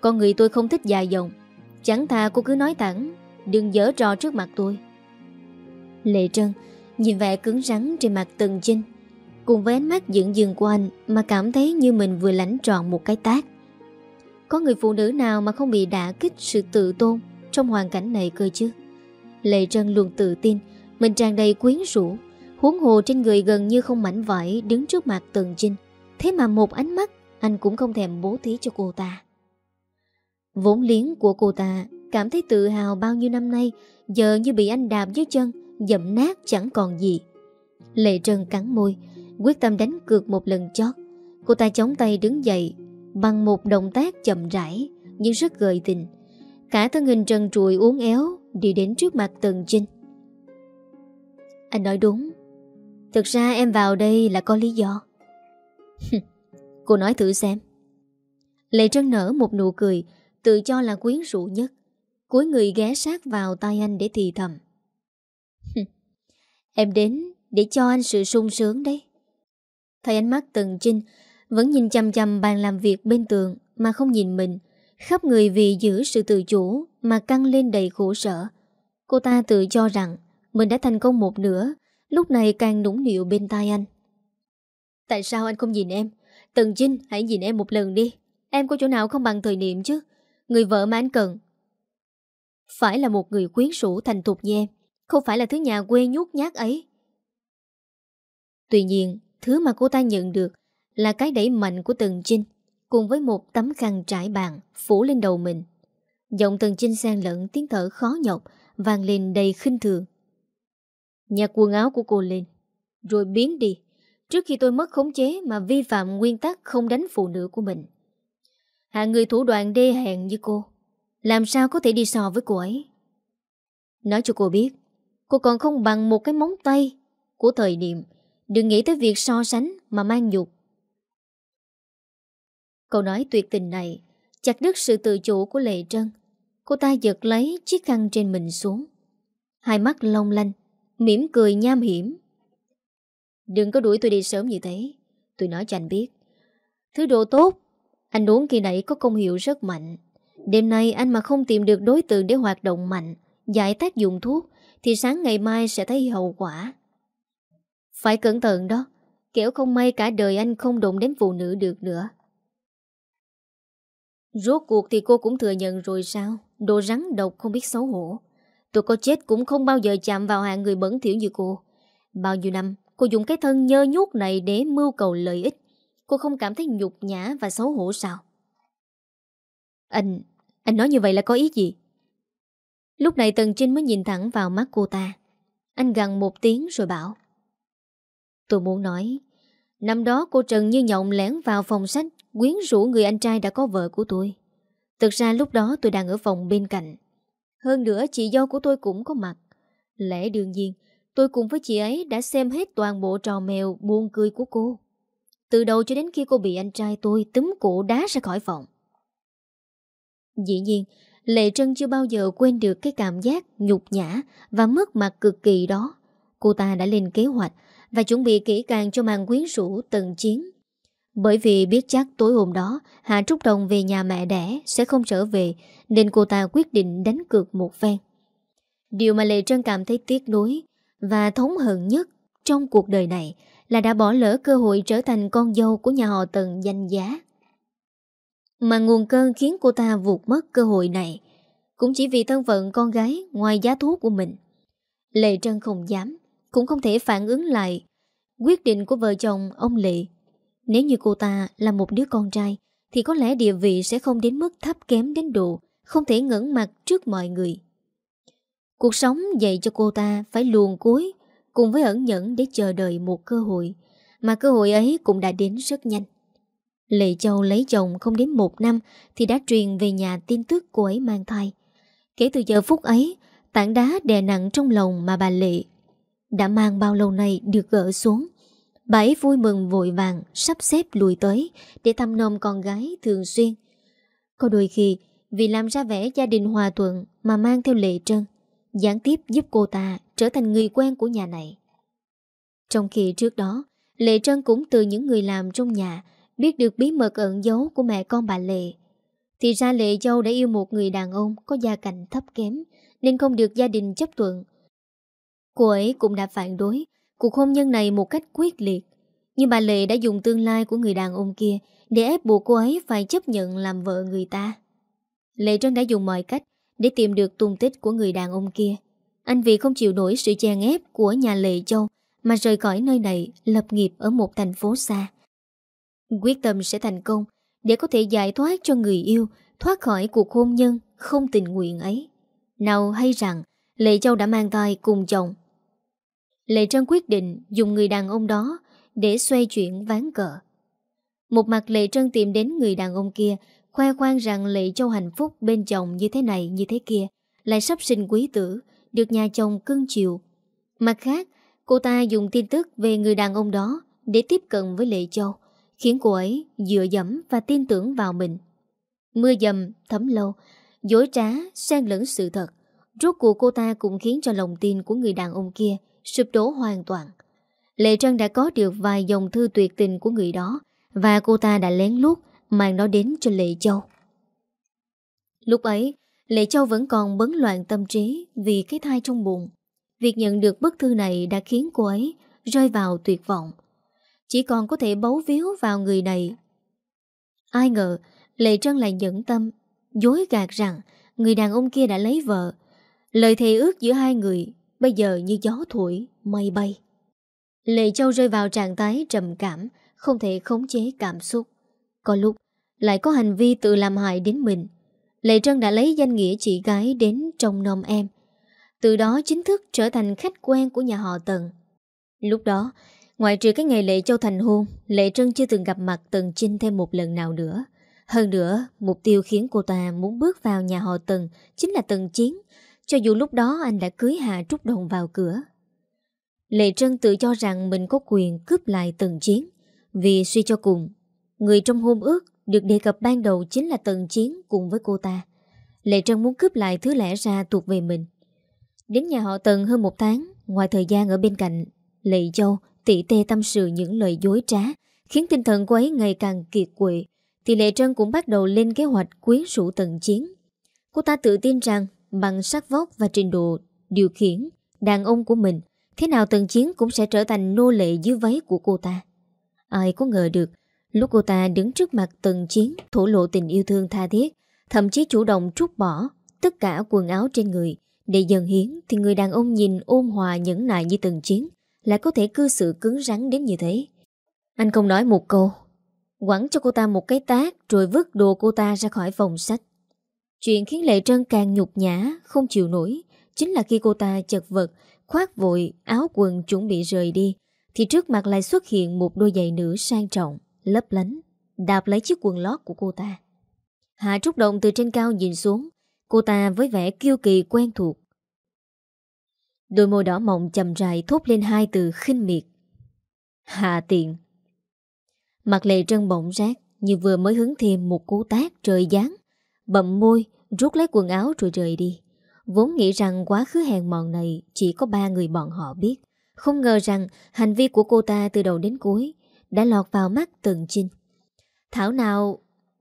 S1: Con người tôi không thích dài dòng. Chẳng thà cô cứ nói thẳng, đừng dở trò trước mặt tôi. Lệ Trân nhìn vẻ cứng rắn trên mặt Tần Trinh Cùng với ánh mắt dựng dừng của anh Mà cảm thấy như mình vừa lãnh trọn một cái tác. Có người phụ nữ nào mà không bị đả kích sự tự tôn Trong hoàn cảnh này cơ chứ? Lệ Trân luôn tự tin, Mình tràn đầy quyến rũ, Huống hồ trên người gần như không mảnh vải Đứng trước mặt Tần Trinh Thế mà một ánh mắt, Anh cũng không thèm bố thí cho cô ta. Vốn liếng của cô ta, Cảm thấy tự hào bao nhiêu năm nay, Giờ như bị anh đạp dưới chân Dậm nát chẳng còn gì. Lệ Trân cắn môi Quyết tâm đánh cược một lần chót Cô ta chống tay đứng dậy, Bằng một động tác chậm rãi, Nhưng rất gợi tình. Cả thân hình trần trụi uốn éo Đi đến trước mặt Tần Trinh Anh nói đúng. Thực ra em vào đây là có lý do. Cô nói thử xem. Lệ Trân nở một nụ cười, Tự cho là quyến rũ nhất. Cuối người ghé sát vào tay anh để thì thầm. Em đến để cho anh sự sung sướng đấy. Thấy ánh mắt Tần Trinh Vẫn nhìn chăm chăm bàn làm việc bên tường Mà không nhìn mình, Khắp người vì giữ sự tự chủ Mà căng lên đầy khổ sở. Cô ta tự cho rằng Mình đã thành công một nửa, Lúc này càng nũng nịu bên tai anh. Tại sao anh không nhìn em? Tần Trinh hãy nhìn em một lần đi. Em có chỗ nào không bằng thời niệm chứ? Người vợ mà anh cần. Phải là một người quyến rũ thành thục như em, Không phải là thứ nhà quê nhút nhát ấy. Tuy nhiên Thứ mà cô ta nhận được Là cái đẩy mạnh của Tần Trinh Cùng với một tấm khăn trải bàn Phủ lên đầu mình. Giọng Tần Trinh sang lẫn tiếng thở khó nhọc, vang lên đầy khinh thường. Nhặt quần áo của cô lên, Rồi biến đi. Trước khi tôi mất khống chế mà vi phạm nguyên tắc không đánh phụ nữ của mình. Hạ người thủ đoạn đê hẹn như cô, Làm sao có thể đi so với cô ấy? Nói cho cô biết, Cô còn không bằng một cái móng tay Của thời điểm Đừng nghĩ tới việc so sánh mà mang nhục. Câu nói tuyệt tình này Chặt đứt sự tự chủ của Lệ Trân. Cô ta giật lấy chiếc khăn trên mình xuống. Hai mắt long lanh, mỉm cười nham hiểm. Đừng có đuổi tôi đi sớm như thế. Tôi nói cho anh biết, Thứ đồ tốt Anh uống kỳ nãy có công hiệu rất mạnh. Đêm nay anh mà không tìm được đối tượng để hoạt động mạnh, Giải tác dụng thuốc, Thì sáng ngày mai sẽ thấy hậu quả. Phải cẩn thận đó Kiểu không may cả đời anh không đụng đến phụ nữ được nữa. Rốt cuộc thì cô cũng thừa nhận rồi sao? Đồ rắn độc không biết xấu hổ. Tôi có chết cũng không bao giờ chạm vào hạng người bẩn thiểu như cô. Bao nhiêu năm, Cô dùng cái thân nhơ nhút này để mưu cầu lợi ích. Cô không cảm thấy nhục nhã và xấu hổ sao? Anh Anh nói như vậy là có ý gì? Lúc này Tần Trinh mới nhìn thẳng vào mắt cô ta. Anh gần một tiếng rồi bảo Tôi muốn nói, Năm đó cô Trần như nhộng lén vào phòng sách, Quyến rũ người anh trai đã có vợ của tôi. Thực ra lúc đó tôi đang ở phòng bên cạnh. Hơn nữa chị dâu của tôi cũng có mặt. Lẽ đương nhiên, Tôi cùng với chị ấy đã xem hết toàn bộ trò mèo buồn cười của cô. Từ đầu cho đến khi cô bị anh trai tôi túm cổ đá ra khỏi phòng. Dĩ nhiên, Lệ Trân chưa bao giờ quên được cái cảm giác nhục nhã và mất mặt cực kỳ đó. Cô ta đã lên kế hoạch và chuẩn bị kỹ càng cho màn quyến rũ từng chiến. Bởi vì biết chắc tối hôm đó Hạ Trúc Đồng về nhà mẹ đẻ sẽ không trở về nên cô ta quyết định đánh cược một phen. Điều mà Lệ Trân cảm thấy tiếc nuối và thống hận nhất trong cuộc đời này là đã bỏ lỡ cơ hội trở thành con dâu của nhà họ Tần danh giá. Mà nguồn cơn khiến cô ta vụt mất cơ hội này cũng chỉ vì thân phận con gái ngoài giá thuốc của mình. Lệ Trân không dám, cũng không thể phản ứng lại quyết định của vợ chồng ông Lệ. Nếu như cô ta là một đứa con trai thì có lẽ địa vị sẽ không đến mức thấp kém đến độ không thể ngẩn mặt trước mọi người. Cuộc sống dạy cho cô ta phải luồn cuối cùng với ẩn nhẫn để chờ đợi một cơ hội, mà cơ hội ấy cũng đã đến rất nhanh. Lệ Châu lấy chồng không đến một năm thì đã truyền về nhà tin tức cô ấy mang thai. Kể từ giờ phút ấy, tảng đá đè nặng trong lòng mà bà Lệ đã mang bao lâu nay được gỡ xuống. Bà ấy vui mừng vội vàng sắp xếp lùi tới để thăm nom con gái thường xuyên. Có đôi khi vì làm ra vẻ gia đình hòa thuận mà mang theo Lệ Trân gián tiếp giúp cô ta trở thành người quen của nhà này. Trong khi trước đó, Lệ Trân cũng từ những người làm trong nhà biết được bí mật ẩn giấu của mẹ con bà Lệ. Thì ra Lệ Châu đã yêu một người đàn ông có gia cảnh thấp kém nên không được gia đình chấp thuận. Cô ấy cũng đã phản đối cuộc hôn nhân này một cách quyết liệt. Nhưng bà Lệ đã dùng tương lai của người đàn ông kia để ép buộc cô ấy phải chấp nhận làm vợ người ta. Lệ Trân đã dùng mọi cách để tìm được tung tích của người đàn ông kia. Anh vì không chịu nổi sự chèn ép của nhà Lệ Châu mà rời khỏi nơi này, lập nghiệp ở một thành phố xa. Quyết tâm sẽ thành công để có thể giải thoát cho người yêu, thoát khỏi cuộc hôn nhân không tình nguyện ấy. Nào hay rằng, Lệ Châu đã mang thai cùng chồng. Lệ Trân quyết định dùng người đàn ông đó để xoay chuyển ván cờ. Một mặt Lệ Trân tìm đến người đàn ông kia khoe khoang rằng Lệ Châu hạnh phúc bên chồng như thế này như thế kia, lại sắp sinh quý tử, được nhà chồng cưng chiều. Mặt khác, cô ta dùng tin tức về người đàn ông đó để tiếp cận với Lệ Châu, khiến cô ấy dựa dẫm và tin tưởng vào mình. Mưa dầm, thấm lâu, dối trá, xen lẫn sự thật. Rốt cuộc cô ta cũng khiến cho lòng tin của người đàn ông kia sụp đổ hoàn toàn. Lệ Trân đã có được vài dòng thư tuyệt tình của người đó và cô ta đã lén lút mang nó đến cho Lệ Châu. Lúc ấy, Lệ Châu vẫn còn bấn loạn tâm trí vì cái thai trong bụng. Việc nhận được bức thư này đã khiến cô ấy rơi vào tuyệt vọng. Chỉ còn có thể bấu víu vào người này. Ai ngờ, Lệ Trân lại nhẫn tâm, dối gạt rằng người đàn ông kia đã lấy vợ. Lời thề ước giữa hai người bây giờ như gió thổi, mây bay. Lệ Châu rơi vào trạng thái trầm cảm, không thể khống chế cảm xúc. Có lúc, lại có hành vi tự làm hại đến mình. Lệ Trân đã lấy danh nghĩa chị gái đến trong nom em. Từ đó chính thức trở thành khách quen của nhà họ Tần. Lúc đó, ngoại trừ cái ngày Lệ Châu thành hôn, Lệ Trân chưa từng gặp mặt Tần Trinh thêm một lần nào nữa. Hơn nữa, mục tiêu khiến cô ta muốn bước vào nhà họ Tần chính là Tần Chiến, cho dù lúc đó anh đã cưới Hạ Trúc Đồng vào cửa. Lệ Trân tự cho rằng mình có quyền cướp lại Tần Chiến, vì suy cho cùng, người trong hôn ước được đề cập ban đầu chính là Tần Chiến cùng với cô ta. Lệ Trân muốn cướp lại thứ lẽ ra thuộc về mình. Đến nhà họ Tần hơn một tháng, ngoài thời gian ở bên cạnh, Lệ Châu tỉ tê tâm sự những lời dối trá, khiến tinh thần cô ấy ngày càng kiệt quệ, thì Lệ Trân cũng bắt đầu lên kế hoạch quyến rũ Tần Chiến. Cô ta tự tin rằng bằng sắc vóc và trình độ điều khiển đàn ông của mình, thế nào Tần Chiến cũng sẽ trở thành nô lệ dưới váy của cô ta. Ai có ngờ được, lúc cô ta đứng trước mặt Tần Chiến thổ lộ tình yêu thương tha thiết, thậm chí chủ động trút bỏ tất cả quần áo trên người để dần hiến thì người đàn ông nhìn ôn hòa nhẫn nại như Tần Chiến lại có thể cư xử cứng rắn đến như thế. Anh không nói một câu, quẳng cho cô ta một cái tác rồi vứt đồ cô ta ra khỏi phòng sách. Chuyện khiến Lệ Trân càng nhục nhã, không chịu nổi, chính là khi cô ta chật vật, khoát vội áo quần chuẩn bị rời đi, thì trước mặt lại xuất hiện một đôi giày nữ sang trọng, lấp lánh, đạp lấy chiếc quần lót của cô ta. Hạ Trúc Động từ trên cao nhìn xuống, cô ta với vẻ kiêu kỳ quen thuộc. Đôi môi đỏ mộng chầm rãi thốt lên hai từ khinh miệt. Hạ tiện. Mặt lệ trân bỗng rác như vừa mới hứng thêm một cú tác trời giáng. Bậm môi, rút lấy quần áo rồi rời đi. Vốn nghĩ rằng quá khứ hèn mòn này chỉ có ba người bọn họ biết. Không ngờ rằng hành vi của cô ta từ đầu đến cuối đã lọt vào mắt Tần Chinh. Thảo nào,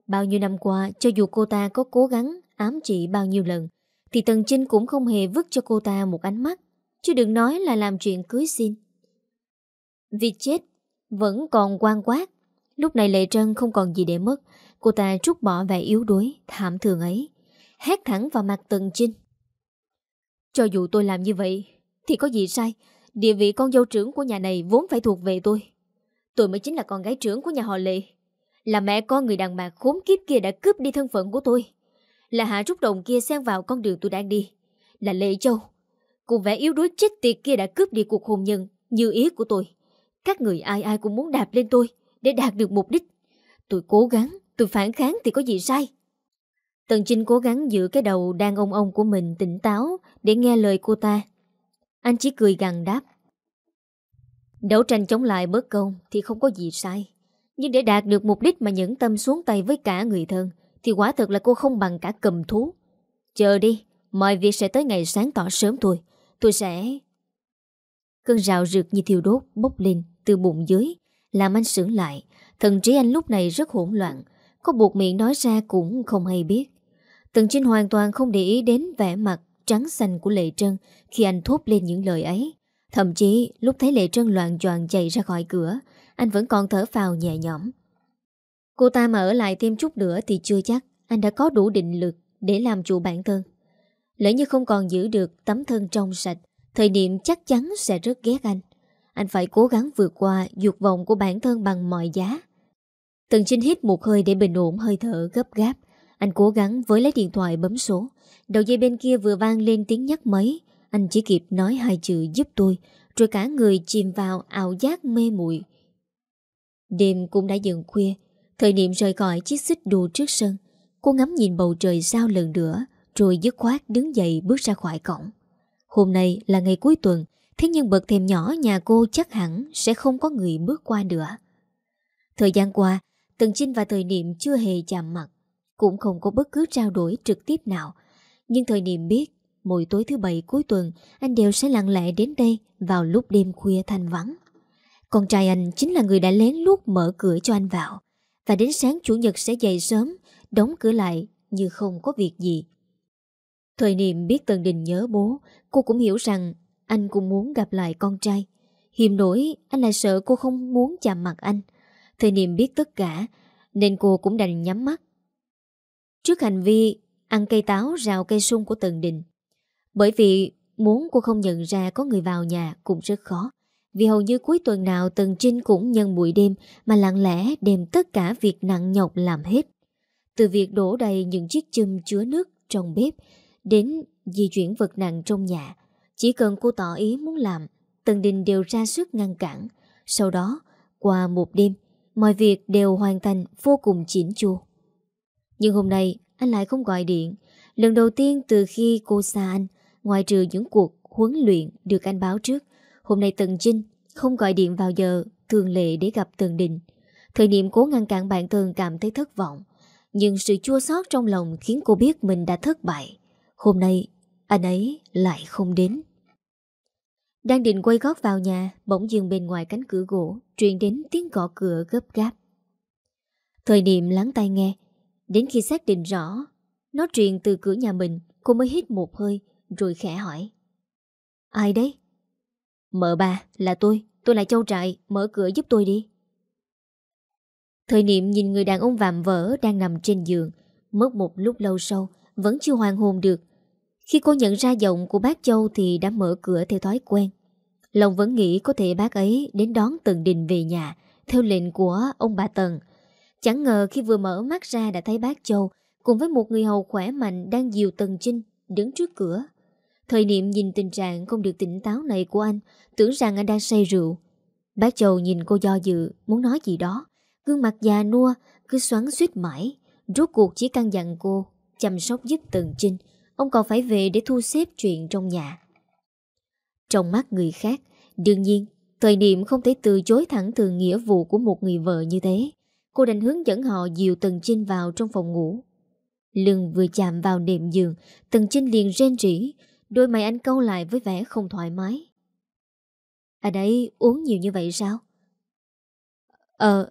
S1: bao nhiêu năm qua, cho dù cô ta có cố gắng ám chỉ bao nhiêu lần, thì Tần Chinh cũng không hề vứt cho cô ta một ánh mắt, chứ đừng nói là làm chuyện cưới xin. Việc chết vẫn còn quan quát. Lúc này Lệ Trân không còn gì để mất, cô ta trút bỏ vẻ yếu đuối, thảm thường ấy, hét thẳng vào mặt Tần Chinh. Cho dù tôi làm như vậy, thì có gì sai, địa vị con dâu trưởng của nhà này vốn phải thuộc về tôi. Tôi mới chính là con gái trưởng của nhà họ Lệ. Là mẹ con người đàn bà khốn kiếp kia đã cướp đi thân phận của tôi. Là Hạ Trúc Đồng kia xen vào con đường tôi đang đi. Là Lệ Châu. Cùng vẻ yếu đuối chết tiệt kia đã cướp đi cuộc hôn nhân như ý của tôi. Các người ai ai cũng muốn đạp lên tôi để đạt được mục đích. Tôi cố gắng, tôi phản kháng thì có gì sai. Tần Trinh cố gắng giữ cái đầu đang ông ông của mình tỉnh táo để nghe lời cô ta. Anh chỉ cười gằn đáp. Đấu tranh chống lại bớt công thì không có gì sai. Nhưng để đạt được mục đích mà nhẫn tâm xuống tay với cả người thân thì quả thật là cô không bằng cả cầm thú. Chờ đi, mọi việc sẽ tới ngày sáng tỏ sớm thôi. Tôi sẽ... Cơn rào rực như thiêu đốt bốc lên từ bụng dưới, làm anh sững lại. Thần trí anh lúc này rất hỗn loạn, có buộc miệng nói ra cũng không hay biết. Tần Trinh hoàn toàn không để ý đến vẻ mặt trắng xanh của Lệ Trân khi anh thốt lên những lời ấy. Thậm chí lúc thấy Lệ Trân loạn choạng chạy ra khỏi cửa, anh vẫn còn thở phào nhẹ nhõm. Cô ta mà ở lại thêm chút nữa thì chưa chắc anh đã có đủ định lực để làm chủ bản thân. Lỡ như không còn giữ được tấm thân trong sạch, thời điểm chắc chắn sẽ rất ghét anh. Anh phải cố gắng vượt qua dục vọng của bản thân bằng mọi giá. Tần Trinh hít một hơi để bình ổn hơi thở gấp gáp. Anh cố gắng với lấy điện thoại bấm số. Đầu dây bên kia vừa vang lên tiếng nhắc máy Anh chỉ kịp nói hai chữ giúp tôi, rồi cả người chìm vào ảo giác mê muội Đêm cũng đã dần khuya, thời niệm rời khỏi chiếc xích đu trước sân. Cô ngắm nhìn bầu trời sao lần nữa, Rồi dứt khoát đứng dậy bước ra khỏi cổng Hôm nay là ngày cuối tuần Thế nhưng bậc thềm nhỏ nhà cô chắc hẳn Sẽ không có người bước qua nữa Thời gian qua Tần Trinh và Thời Niệm chưa hề chạm mặt, Cũng không có bất cứ trao đổi trực tiếp nào. Nhưng Thời Niệm biết, Mỗi tối thứ bảy cuối tuần, Anh đều sẽ lặng lẽ đến đây Vào lúc đêm khuya thanh vắng. Con trai anh chính là người đã lén lút mở cửa cho anh vào, Và đến sáng chủ nhật sẽ dậy sớm, Đóng cửa lại như không có việc gì. Thời niệm biết Tần Đình nhớ bố, Cô cũng hiểu rằng Anh cũng muốn gặp lại con trai. Hiềm nổi, anh lại sợ cô không muốn chạm mặt anh. Thời niệm biết tất cả Nên cô cũng đành nhắm mắt. Trước hành vi Ăn cây táo rào cây sung của Tần Đình. Bởi vì Muốn cô không nhận ra có người vào nhà Cũng rất khó Vì hầu như cuối tuần nào Tần Trinh cũng nhân buổi đêm Mà lặng lẽ đem tất cả việc nặng nhọc làm hết. Từ việc đổ đầy những chiếc chum chứa nước trong bếp Đến di chuyển vật nặng trong nhà Chỉ cần cô tỏ ý muốn làm Tần Đình đều ra sức ngăn cản. Sau đó, qua một đêm Mọi việc đều hoàn thành vô cùng chỉn chu. Nhưng hôm nay, Anh lại không gọi điện. Lần đầu tiên từ khi cô xa anh Ngoài trừ những cuộc huấn luyện Được anh báo trước, Hôm nay Tần Trinh không gọi điện vào giờ Thường lệ để gặp Tần Đình. Thời niệm cố ngăn cản bản thân cảm thấy thất vọng, Nhưng sự chua xót trong lòng Khiến cô biết mình đã thất bại. Hôm nay, anh ấy lại không đến. Đang định quay gót vào nhà, Bỗng dừng bên ngoài cánh cửa gỗ, Truyền đến tiếng gõ cửa gấp gáp. Thời điểm lắng tai nghe, Đến khi xác định rõ, Nó truyền từ cửa nhà mình, Cô mới hít một hơi, Rồi khẽ hỏi. Ai đấy? Mợ bà, là tôi Tôi là Châu Trại, Mở cửa giúp tôi đi. Thời niệm nhìn người đàn ông vạm vỡ Đang nằm trên giường, Mất một lúc lâu sau, Vẫn chưa hoàn hồn được khi cô nhận ra giọng của bác Châu thì đã mở cửa theo thói quen. Lòng vẫn nghĩ có thể bác ấy đến đón Tần Đình về nhà, theo lệnh của ông bà Tần. Chẳng ngờ khi vừa mở mắt ra đã thấy bác Châu cùng với một người hầu khỏe mạnh đang dìu Tần Trinh đứng trước cửa. Thời niệm nhìn tình trạng không được tỉnh táo này của anh, tưởng rằng anh đang say rượu. Bác Châu nhìn cô do dự, muốn nói gì đó. Gương mặt già nua, cứ xoắn suýt mãi rốt cuộc chỉ căn dặn cô, chăm sóc giúp Tần Trinh Ông còn phải về để thu xếp chuyện trong nhà. Trong mắt người khác Đương nhiên Thời điểm không thể từ chối thẳng thường nghĩa vụ của một người vợ như thế Cô đành hướng dẫn họ dìu Tần Trinh vào trong phòng ngủ. Lưng vừa chạm vào nệm giường Tần Trinh liền rên rỉ Đôi mày anh câu lại với vẻ không thoải mái. À đấy, uống nhiều như vậy sao? Ờ,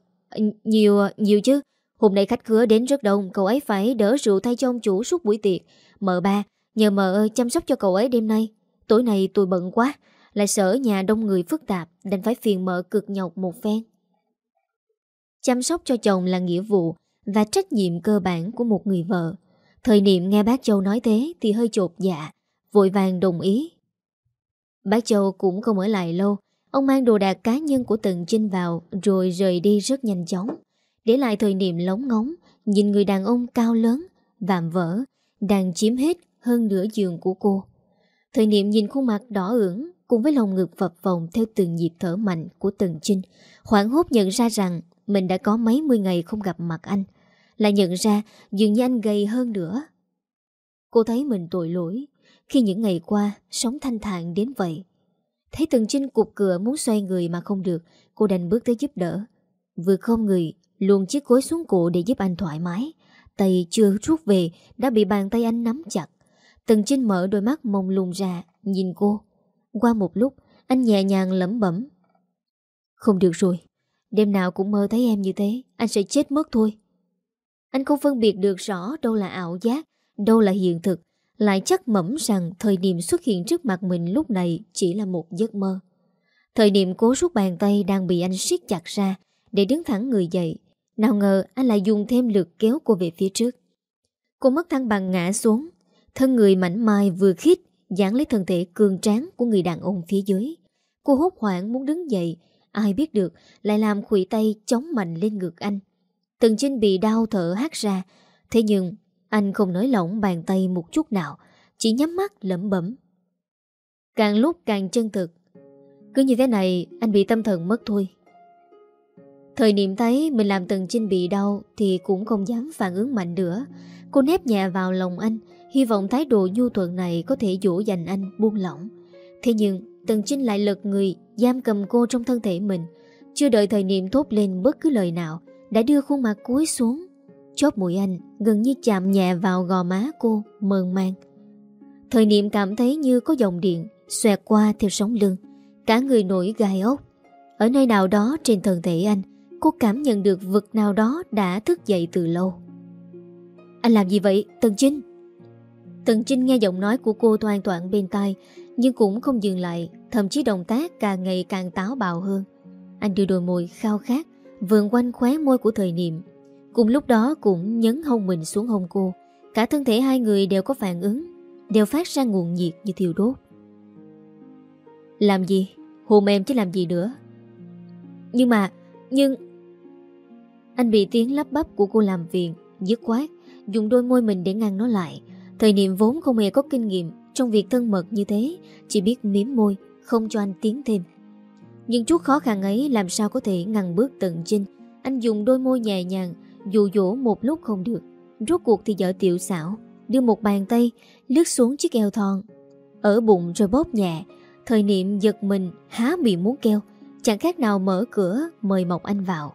S1: nhiều, nhiều chứ. Hôm nay khách khứa đến rất đông Cậu ấy phải đỡ rượu thay cho ông chủ suốt buổi tiệc. Mợ ba, Nhờ mợ chăm sóc cho cậu ấy đêm nay. Tối nay tôi bận quá, Lại sợ nhà đông người phức tạp, Đành phải phiền mợ cực nhọc một phen. Chăm sóc cho chồng là nghĩa vụ Và trách nhiệm cơ bản của một người vợ. Thời niệm nghe bác Châu nói thế Thì hơi chột dạ Vội vàng đồng ý. Bác Châu cũng không ở lại lâu, Ông mang đồ đạc cá nhân của Tần Trinh vào Rồi rời đi rất nhanh chóng. Để lại thời niệm lóng ngóng, Nhìn người đàn ông cao lớn, Vạm vỡ đang chiếm hết hơn nửa giường của cô. Thời niệm nhìn khuôn mặt đỏ ửng cùng với lòng ngực phập phồng theo từng nhịp thở mạnh của Tần Trinh, hoảng hốt nhận ra rằng mình đã có mấy mươi ngày không gặp mặt anh, lại nhận ra dường như anh gầy hơn nữa. Cô thấy mình tội lỗi khi những ngày qua sống thanh thản đến vậy. Thấy Tần Trinh cục cửa muốn xoay người mà không được, cô đành bước tới giúp đỡ. Vừa không người, luôn chiếc gối xuống cổ để giúp anh thoải mái. Tay chưa rút về, Đã bị bàn tay anh nắm chặt. Tần Trinh mở đôi mắt mông lung ra, Nhìn cô. Qua một lúc, anh nhẹ nhàng lẩm bẩm. Không được rồi, Đêm nào cũng mơ thấy em như thế, Anh sẽ chết mất thôi. Anh không phân biệt được rõ đâu là ảo giác, Đâu là hiện thực, Lại chắc mẩm rằng thời điểm xuất hiện trước mặt mình lúc này Chỉ là một giấc mơ. Thời điểm cố rút bàn tay đang bị anh siết chặt ra Để đứng thẳng người dậy nào ngờ anh lại dùng thêm lực kéo cô về phía trước. Cô mất thăng bằng ngã xuống. Thân người mảnh mai vừa khít, Dán lấy thân thể cường tráng của người đàn ông phía dưới. Cô hốt hoảng muốn đứng dậy. Ai biết được, lại làm khủy tay chống mạnh lên ngực anh. Tần Trinh bị đau thở hát ra. Thế nhưng, anh không nới lỏng bàn tay một chút nào, Chỉ nhắm mắt lẩm bẩm. Càng lúc càng chân thực. Cứ như thế này, anh bị tâm thần mất thôi. Thời niệm thấy mình làm Tần Trinh bị đau Thì cũng không dám phản ứng mạnh nữa. Cô nép nhẹ vào lòng anh, Hy vọng thái độ nhu thuận này có thể dỗ dành anh buông lỏng. Thế nhưng Tần Trinh lại lật người, Giam cầm cô trong thân thể mình. Chưa đợi thời niệm thốt lên bất cứ lời nào, Đã đưa khuôn mặt cúi xuống. Chóp mũi anh, gần như chạm nhẹ vào gò má cô mờn mang Thời niệm cảm thấy như có dòng điện Xoẹt qua theo sóng lưng. Cả người nổi gai ốc. Ở nơi nào đó trên thân thể anh Cô cảm nhận được vực nào đó đã thức dậy từ lâu. Anh làm gì vậy, Tần Trinh Tần Trinh nghe giọng nói của cô toàn toàn bên tai, Nhưng cũng không dừng lại, Thậm chí động tác càng ngày càng táo bạo hơn. Anh đưa đôi môi khao khát Vườn quanh khóe môi của thời niệm. Cùng lúc đó cũng nhấn hông mình xuống hông cô. Cả thân thể hai người đều có phản ứng, Đều phát ra nguồn nhiệt như thiêu đốt. Làm gì? Hôn em chứ làm gì nữa? Nhưng mà, Nhưng anh bị tiếng lắp bắp của cô làm viện Dứt khoát Dùng đôi môi mình để ngăn nó lại. Thời niệm vốn không hề có kinh nghiệm Trong việc thân mật như thế Chỉ biết miếm môi Không cho anh tiến thêm. Nhưng chút khó khăn ấy làm sao có thể ngăn bước tận chinh. Anh dùng đôi môi nhẹ nhàng Dụ dỗ một lúc không được. Rốt cuộc thì vợ tiểu xảo Đưa một bàn tay lướt xuống chiếc eo thon. Ở bụng rồi bóp nhẹ Thời niệm giật mình há miệng muốn kêu, Chẳng khác nào mở cửa Mời Mộc Anh vào.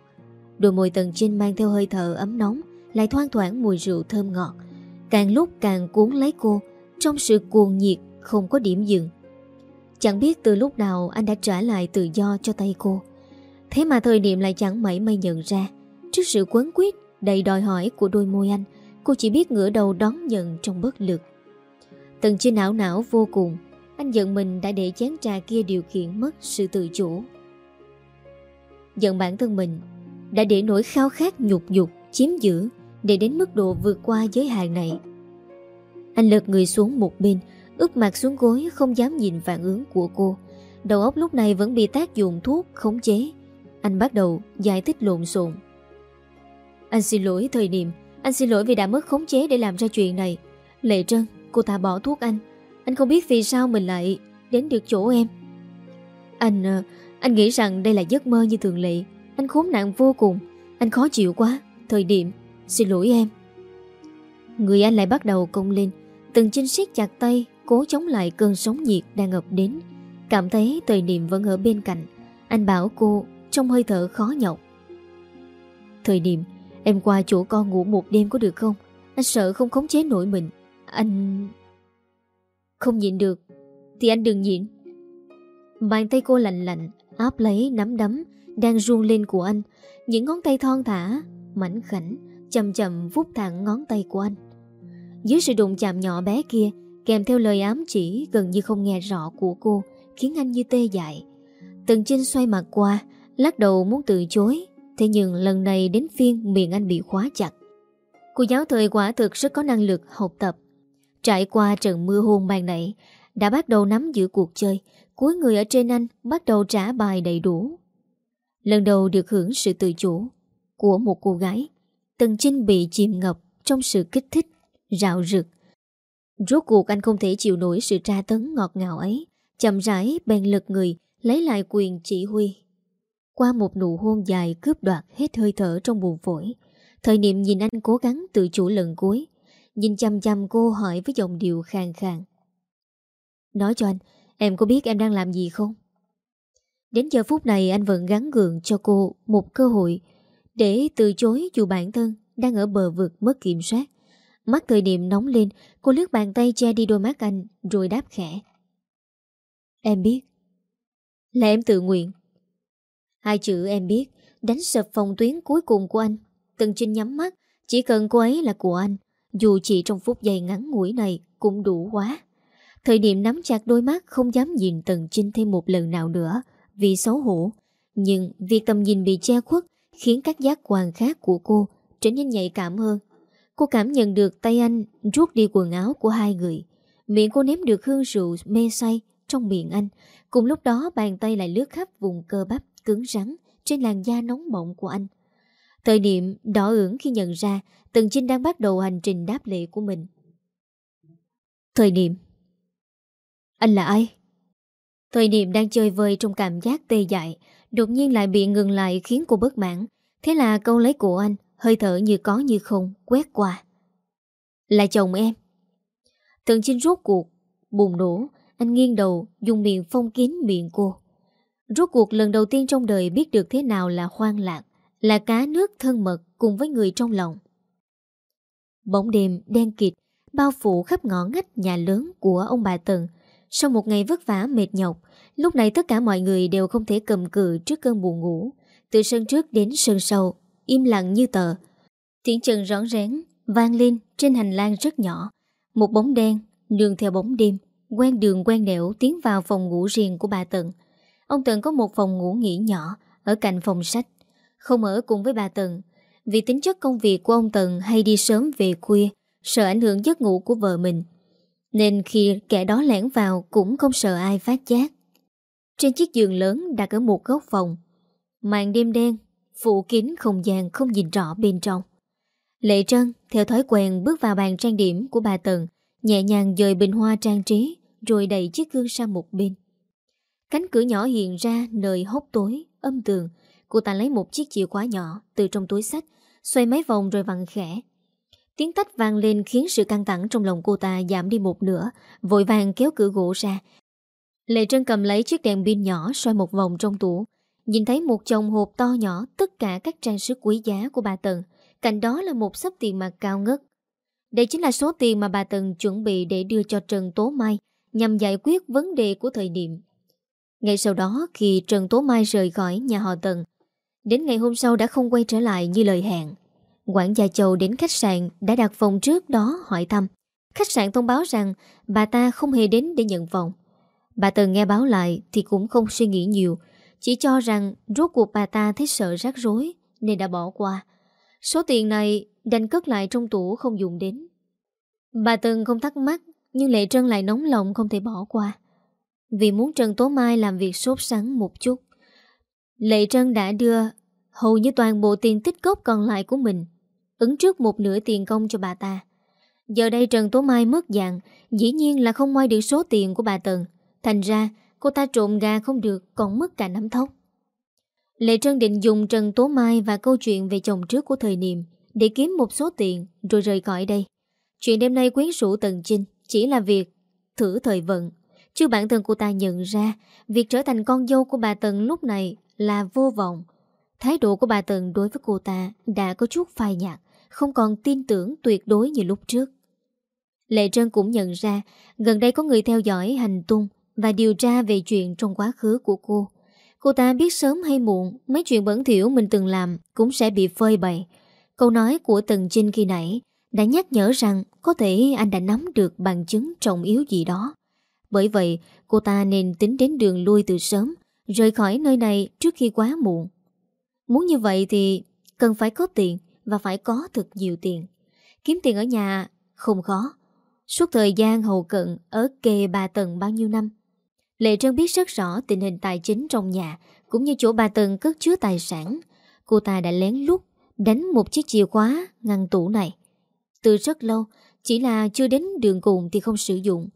S1: Đôi môi tầng trên mang theo hơi thở ấm nóng, Lại thoang thoảng mùi rượu thơm ngọt. Càng lúc càng cuốn lấy cô, Trong sự cuồng nhiệt không có điểm dừng. Chẳng biết từ lúc nào Anh đã trả lại tự do cho tay cô. Thế mà thời điểm lại chẳng mảy may nhận ra, Trước sự quấn quyết Đầy đòi hỏi của đôi môi anh, Cô chỉ biết ngửa đầu đón nhận trong bất lực. Tần trên não não vô cùng, Anh giận mình đã để chén trà kia điều khiển mất sự tự chủ. Giận bản thân mình đã để nỗi khao khát nhục dục Chiếm giữ, Để đến mức độ vượt qua giới hạn này. Anh lật người xuống một bên ướp mặt xuống gối, không dám nhìn phản ứng của cô. Đầu óc lúc này vẫn bị tác dụng thuốc khống chế. Anh bắt đầu giải thích lộn xộn. Anh xin lỗi thời điểm, Anh xin lỗi vì đã mất khống chế để làm ra chuyện này. Lệ Trân, Cô ta bỏ thuốc anh. Anh không biết vì sao mình lại đến được chỗ em. Anh ờ, Anh nghĩ rằng đây là giấc mơ như thường lệ. Anh khốn nạn vô cùng. Anh khó chịu quá. Thời điểm. Xin lỗi em. Người anh lại bắt đầu công lên. Từng chinh siết chặt tay, Cố chống lại cơn sóng nhiệt đang ập đến. Cảm thấy thời niệm vẫn ở bên cạnh. Anh bảo cô, Trong hơi thở khó nhọc. Thời điểm Em qua chỗ con ngủ một đêm có được không? Anh sợ không khống chế nổi mình. Anh... Không nhịn được. Thì anh đừng nhịn. Bàn tay cô lạnh lạnh, Áp lấy nắm đấm. Đang run lên của anh. Những ngón tay thon thả, Mảnh khảnh, Chậm chậm vút thẳng ngón tay của anh. Dưới sự đụng chạm nhỏ bé kia, Kèm theo lời ám chỉ gần như không nghe rõ của cô, Khiến anh như tê dại. Tần Trinh xoay mặt qua, Lắc đầu muốn từ chối, Thế nhưng lần này đến phiên miệng anh bị khóa chặt. Cô giáo thời quả thực rất có năng lực học tập. Trải qua trận mưa hôn ban nãy, Đã bắt đầu nắm giữ cuộc chơi, Cuối người ở trên anh bắt đầu trả bài đầy đủ. Lần đầu được hưởng sự tự chủ Của một cô gái. Tần Trinh bị chìm ngập Trong sự kích thích, rạo rực. Rốt cuộc anh không thể chịu nổi Sự tra tấn ngọt ngào ấy. Chậm rãi bèn lật người Lấy lại quyền chỉ huy. Qua một nụ hôn dài cướp đoạt hết hơi thở trong buồn phổi Thời niệm nhìn anh cố gắng tự chủ lần cuối Nhìn chăm chăm cô hỏi với giọng điệu khàn khàn. Nói cho anh Em có biết em đang làm gì không? Đến giờ phút này anh vẫn gắn gượng cho cô một cơ hội Để từ chối dù bản thân đang ở bờ vực mất kiểm soát. Mắt thời điểm nóng lên, Cô lướt bàn tay che đi đôi mắt anh, Rồi đáp khẽ. Em biết. Là em tự nguyện. Hai chữ em biết Đánh sập phòng tuyến cuối cùng của anh. Tần Trinh nhắm mắt, Chỉ cần cô ấy là của anh, Dù chỉ trong phút giây ngắn ngủi này Cũng đủ quá. Thời điểm nắm chặt đôi mắt Không dám nhìn Tần Trinh thêm một lần nào nữa. Vì xấu hổ. Nhưng việc tầm nhìn bị che khuất Khiến các giác quan khác của cô Trở nên nhạy cảm hơn. Cô cảm nhận được tay anh rút đi quần áo của hai người. Miệng cô nếm được hương rượu mê say Trong miệng anh. Cùng lúc đó, bàn tay lại lướt khắp vùng cơ bắp Cứng rắn trên làn da nóng bỏng của anh. Thời điểm đỏ ửng khi nhận ra, Tần chinh đang bắt đầu hành trình đáp lệ của mình. Thời điểm. Anh là ai? Thời điểm đang chơi vơi trong cảm giác tê dại Đột nhiên lại bị ngừng lại khiến cô bất mãn Thế là câu lấy của anh Hơi thở như có như không Quét qua Là chồng em Tần Chinh rốt cuộc, bùng nổ, anh nghiêng đầu, dùng miệng phong kín miệng cô. Rốt cuộc lần đầu tiên trong đời biết được thế nào là khoan lạc, là cá nước thân mật cùng với người trong lòng. Bóng đêm đen kịt, bao phủ khắp ngõ ngách nhà lớn của ông bà Tần. Sau một ngày vất vả mệt nhọc, lúc này tất cả mọi người đều không thể cầm cự trước cơn buồn ngủ. Từ sân trước đến sân sau, im lặng như tờ. Tiếng chân rón rén, vang lên trên hành lang rất nhỏ. Một bóng đen, đường theo bóng đêm, quen đường quen nẻo tiến vào phòng ngủ riêng của bà Tần. Ông Tần có một phòng ngủ nghỉ nhỏ ở cạnh phòng sách, không ở cùng với bà Tần. Vì tính chất công việc của ông Tần hay đi sớm về khuya, sợ ảnh hưởng giấc ngủ của vợ mình. Nên khi kẻ đó lẻn vào cũng không sợ ai phát giác. Trên chiếc giường lớn đặt ở một góc phòng, màn đêm đen, phủ kín không gian không nhìn rõ bên trong. Lệ Trân theo thói quen bước vào bàn trang điểm của bà Tần, nhẹ nhàng dời bình hoa trang trí, rồi đẩy chiếc gương sang một bên. Cánh cửa nhỏ hiện ra nơi hốc tối, âm tường. Cô ta lấy một chiếc chìa khóa nhỏ từ trong túi sách, xoay mấy vòng rồi vặn khẽ. Tiếng tách vang lên khiến sự căng thẳng trong lòng cô ta giảm đi một nửa, vội vàng kéo cửa gỗ ra. Lệ Trân cầm lấy chiếc đèn pin nhỏ xoay một vòng trong tủ, nhìn thấy một chồng hộp to nhỏ tất cả các trang sức quý giá của bà Tần. Cạnh đó là một sấp tiền mặt cao ngất. Đây chính là số tiền mà bà Tần chuẩn bị để đưa cho Trần Tố Mai nhằm giải quyết vấn đề của thời điểm. Ngay sau đó khi Trần Tố Mai rời khỏi nhà họ Tần, đến ngày hôm sau đã không quay trở lại như lời hẹn. Quản gia Châu đến khách sạn đã đặt phòng trước đó hỏi thăm. Khách sạn thông báo rằng bà ta không hề đến để nhận phòng. Bà Tần nghe báo lại thì cũng không suy nghĩ nhiều, chỉ cho rằng rốt cuộc bà ta thấy sợ rắc rối nên đã bỏ qua. Số tiền này đành cất lại trong tủ không dùng đến. Bà Tần không thắc mắc nhưng Lệ Trân lại nóng lòng không thể bỏ qua. Vì muốn Trần Tố Mai làm việc sốt sắng một chút. Lệ Trân đã đưa hầu như toàn bộ tiền tích cốc còn lại của mình ứng trước một nửa tiền công cho bà ta. Giờ đây Trần Tố Mai mất dạng, dĩ nhiên là không moi được số tiền của bà Tần. Thành ra, cô ta trộm gà không được, còn mất cả nắm thóc. Lệ Trân định dùng Trần Tố Mai và câu chuyện về chồng trước của thời niệm để kiếm một số tiền rồi rời khỏi đây. Chuyện đêm nay quyến rũ Tần Trinh chỉ là việc thử thời vận. Chứ bản thân cô ta nhận ra việc trở thành con dâu của bà Tần lúc này là vô vọng. Thái độ của bà Tần đối với cô ta đã có chút phai nhạt không còn tin tưởng tuyệt đối như lúc trước. Lệ Trân cũng nhận ra gần đây có người theo dõi hành tung và điều tra về chuyện trong quá khứ của cô. Cô ta biết sớm hay muộn mấy chuyện bẩn thiểu mình từng làm cũng sẽ bị phơi bày. Câu nói của Tần Trinh khi nãy đã nhắc nhở rằng có thể anh đã nắm được bằng chứng trọng yếu gì đó. Bởi vậy, cô ta nên tính đến đường lui từ sớm, rời khỏi nơi này trước khi quá muộn. Muốn như vậy thì cần phải có tiền, và phải có thật nhiều tiền. Kiếm tiền ở nhà không khó. Suốt thời gian hầu cận ở kề bà Tần bao nhiêu năm. Lệ Trân biết rất rõ tình hình tài chính trong nhà cũng như chỗ bà Tần cất chứa tài sản. Cô ta đã lén lút đánh một chiếc chìa khóa ngăn tủ này. Từ rất lâu, chỉ là chưa đến đường cùng thì không sử dụng.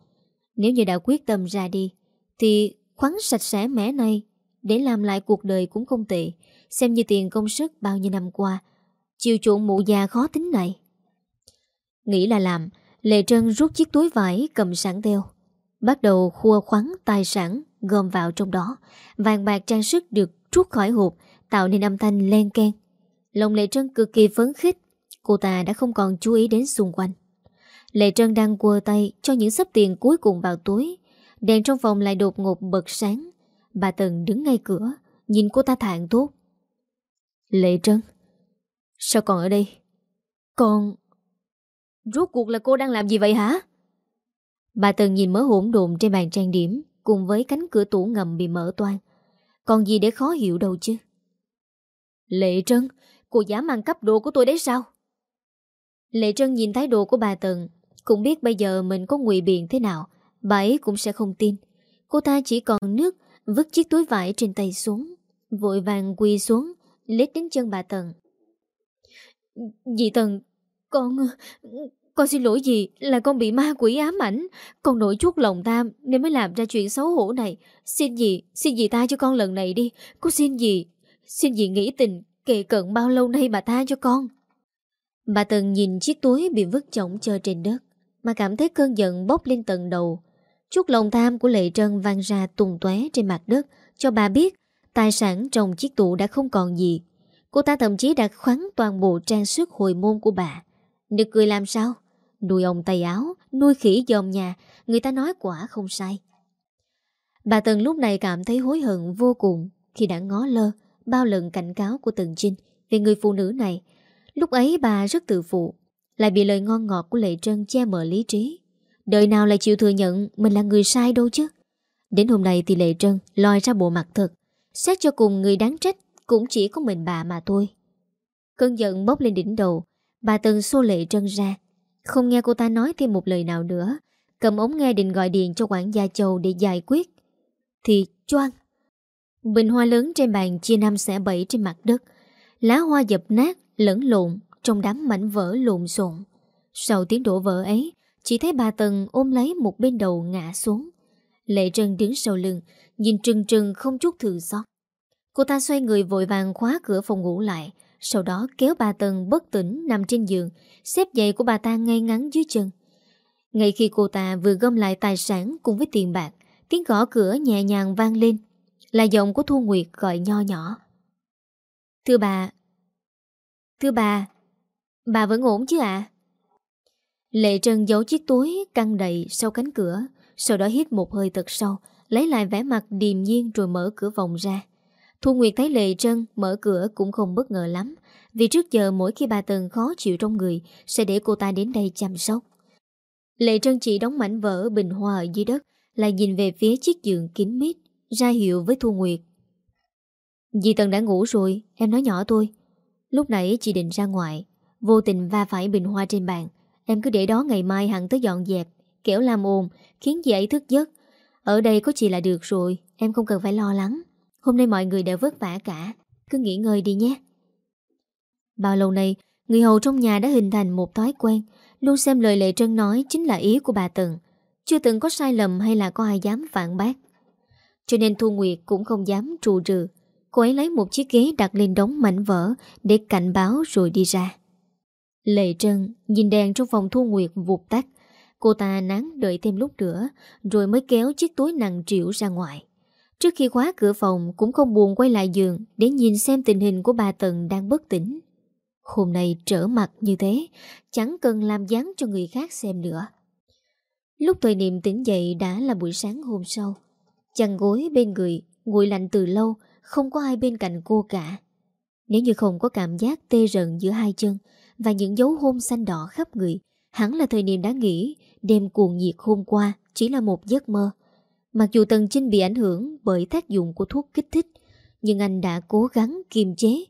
S1: Nếu như đã quyết tâm ra đi, thì khoáng sạch sẽ mẻ này để làm lại cuộc đời cũng không tệ, xem như tiền công sức bao nhiêu năm qua Chiều chuộng mụ già khó tính này. Nghĩ là làm, Lệ Trân rút chiếc túi vải cầm sẵn theo. Bắt đầu khua khoắn tài sản Gom vào trong đó. Vàng bạc trang sức được rút khỏi hộp, Tạo nên âm thanh len ken Lòng Lệ Trân cực kỳ phấn khích. Cô ta đã không còn chú ý đến xung quanh. Lệ Trân đang quơ tay Cho những sắp tiền cuối cùng vào túi. Đèn trong phòng lại đột ngột bật sáng. Bà Tần đứng ngay cửa, Nhìn cô ta thạng thốt. Lệ Trân Sao còn ở đây? Con... Rốt cuộc là cô đang làm gì vậy hả? Bà Tần nhìn mớ hỗn độn trên bàn trang điểm cùng với cánh cửa tủ ngầm bị mở toan. Còn gì để khó hiểu đâu chứ? Lệ Trân, cô dám ăn cắp đồ của tôi đấy sao? Lệ Trân nhìn thái độ của bà Tần, cũng biết bây giờ mình có ngụy biện thế nào, bà ấy cũng sẽ không tin. Cô ta chỉ còn nước, vứt chiếc túi vải trên tay xuống, vội vàng quỳ xuống, lết đến chân bà Tần. Dì Tần, con... Con xin lỗi dì là con bị ma quỷ ám ảnh. Con nổi chút lòng tham Nên mới làm ra chuyện xấu hổ này. Xin dì, xin dì ta cho con lần này đi. Con xin dì Xin dì nghĩ tình kề cận bao lâu nay bà tha cho con. Bà Tần nhìn chiếc túi bị vứt chổng chờ trên đất Mà cảm thấy cơn giận bốc lên tận đầu. Chút lòng tham của Lệ Trân vang ra tùng tóe trên mặt đất Cho bà biết Tài sản trong chiếc tủ đã không còn gì. Cô ta thậm chí đã khoắn toàn bộ trang sức hồi môn của bà. Nực cười làm sao? Nuôi ông tay áo, Nuôi khỉ dòm nhà, Người ta nói quả không sai. Bà Tần lúc này cảm thấy hối hận vô cùng Khi đã ngó lơ Bao lần cảnh cáo của Tần Trinh Về người phụ nữ này. Lúc ấy bà rất tự phụ, Lại bị lời ngon ngọt của Lệ Trân che mờ lý trí. Đời nào lại chịu thừa nhận Mình là người sai đâu chứ? Đến hôm nay thì Lệ Trân lòi ra bộ mặt thật, Xét cho cùng người đáng trách. Cũng chỉ có mình bà mà thôi. Cơn giận bốc lên đỉnh đầu, Bà từng xô Lệ Trân ra. Không nghe cô ta nói thêm một lời nào nữa, Cầm ống nghe định gọi điện cho quản gia Châu để giải quyết. Thì choang! Bình hoa lớn trên bàn chia năm xẻ bảy trên mặt đất. Lá hoa dập nát, lẫn lộn, Trong đám mảnh vỡ lộn xộn. Sau tiếng đổ vỡ ấy, Chỉ thấy bà Tần ôm lấy một bên đầu ngã xuống. Lệ Trân đứng sau lưng, Nhìn trừng trừng không chút thường xót Cô ta xoay người vội vàng khóa cửa phòng ngủ lại, Sau đó kéo bà Tần bất tỉnh nằm trên giường, Xếp giày của bà ta ngay ngắn dưới chân. Ngay khi cô ta vừa gom lại tài sản cùng với tiền bạc, Tiếng gõ cửa nhẹ nhàng vang lên, Là giọng của Thu Nguyệt gọi nho nhỏ. Thưa bà Thưa bà Bà vẫn ổn chứ ạ? Lệ Trần giấu chiếc túi căng đầy sau cánh cửa, Sau đó hít một hơi thật sâu, Lấy lại vẻ mặt điềm nhiên rồi mở cửa vòng ra. Thu Nguyệt thấy Lệ Trân mở cửa cũng không bất ngờ lắm, Vì trước giờ mỗi khi bà Tần khó chịu trong người, Sẽ để cô ta đến đây chăm sóc. Lệ Trân chỉ đóng mảnh vỡ bình hoa ở dưới đất, Lại nhìn về phía chiếc giường kín mít, Ra hiệu với Thu Nguyệt. Dì Tần đã ngủ rồi, Em nói nhỏ thôi Lúc nãy chị định ra ngoài, Vô tình va phải bình hoa trên bàn. Em cứ để đó ngày mai hẳn tới dọn dẹp, Kẻo làm ồn, Khiến dì ấy thức giấc. Ở đây có chị là được rồi, Em không cần phải lo lắng. Hôm nay mọi người đều vất vả cả. Cứ nghỉ ngơi đi nhé. Bao lâu nay, Người hầu trong nhà đã hình thành một thói quen. Luôn xem lời Lệ Trân nói chính là ý của bà Tần. Chưa từng có sai lầm hay là có ai dám phản bác. Cho nên Thu Nguyệt cũng không dám trù trừ. Cô ấy lấy một chiếc ghế đặt lên đống mảnh vỡ Để cảnh báo rồi đi ra. Lệ Trân nhìn đèn trong phòng Thu Nguyệt vụt tắt. Cô ta nán đợi thêm lúc nữa, Rồi mới kéo chiếc túi nặng triệu ra ngoài. Trước khi khóa cửa phòng, Cũng không buồn quay lại giường Để nhìn xem tình hình của bà Tần đang bất tỉnh. Hôm nay trở mặt như thế, Chẳng cần làm dáng cho người khác xem nữa. Lúc thời niệm tỉnh dậy đã là buổi sáng hôm sau. Chăn gối bên người, Nguội lạnh từ lâu, Không có ai bên cạnh cô cả. Nếu như không có cảm giác tê rần giữa hai chân Và những dấu hôn xanh đỏ khắp người, Hẳn là thời niệm đã nghĩ Đêm cuồng nhiệt hôm qua Chỉ là một giấc mơ. Mặc dù Tần Trinh bị ảnh hưởng bởi tác dụng của thuốc kích thích, nhưng anh đã cố gắng kiềm chế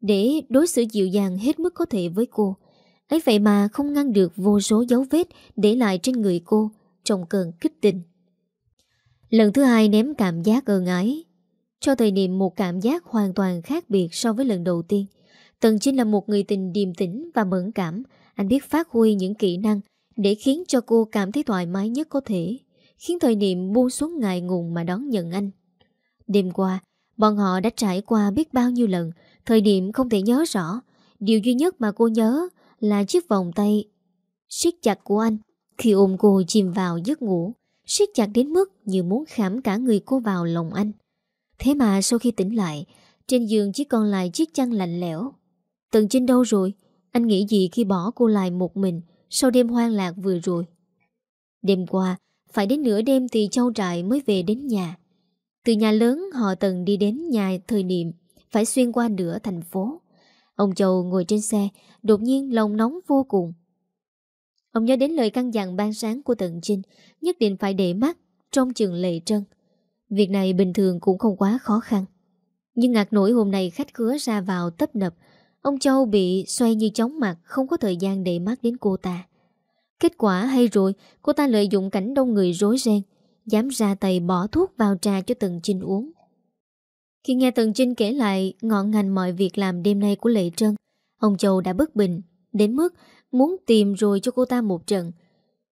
S1: để đối xử dịu dàng hết mức có thể với cô. ấy vậy mà không ngăn được vô số dấu vết để lại trên người cô trong cơn kích tình. Lần thứ hai ném cảm giác ơn ái, cho thời niệm một cảm giác hoàn toàn khác biệt so với lần đầu tiên. Tần Trinh là một người tình điềm tĩnh và mẫn cảm, anh biết phát huy những kỹ năng để khiến cho cô cảm thấy thoải mái nhất có thể khiến thời niệm buông xuống ngại ngùng mà đón nhận anh. Đêm qua, bọn họ đã trải qua biết bao nhiêu lần, thời điểm không thể nhớ rõ. Điều duy nhất mà cô nhớ là chiếc vòng tay siết chặt của anh khi ôm cô chìm vào giấc ngủ, siết chặt đến mức như muốn khảm cả người cô vào lòng anh. Thế mà sau khi tỉnh lại, trên giường chỉ còn lại chiếc chăn lạnh lẽo. Tần trên đâu rồi? Anh nghĩ gì khi bỏ cô lại một mình sau đêm hoang lạc vừa rồi? Đêm qua, phải đến nửa đêm thì Châu Trại mới về đến nhà. Từ nhà lớn, họ từng đi đến nhà thời niệm, Phải xuyên qua nửa thành phố. Ông Châu ngồi trên xe, Đột nhiên lòng nóng vô cùng. Ông nhớ đến lời căn dặn ban sáng của Tận Trinh Nhất định phải để mắt Trong trường lệ trân. Việc này bình thường cũng không quá khó khăn. Nhưng ngạc nổi hôm nay khách khứa ra vào tấp nập, Ông Châu bị xoay như chóng mặt, Không có thời gian để mắt đến cô ta. Kết quả hay rồi, cô ta lợi dụng cảnh đông người rối ren, dám ra tay bỏ thuốc vào trà cho Tần Trinh uống. Khi nghe Tần Trinh kể lại ngọn ngành mọi việc làm đêm nay của Lệ Trân, ông Châu đã bất bình, đến mức muốn tìm rồi cho cô ta một trận.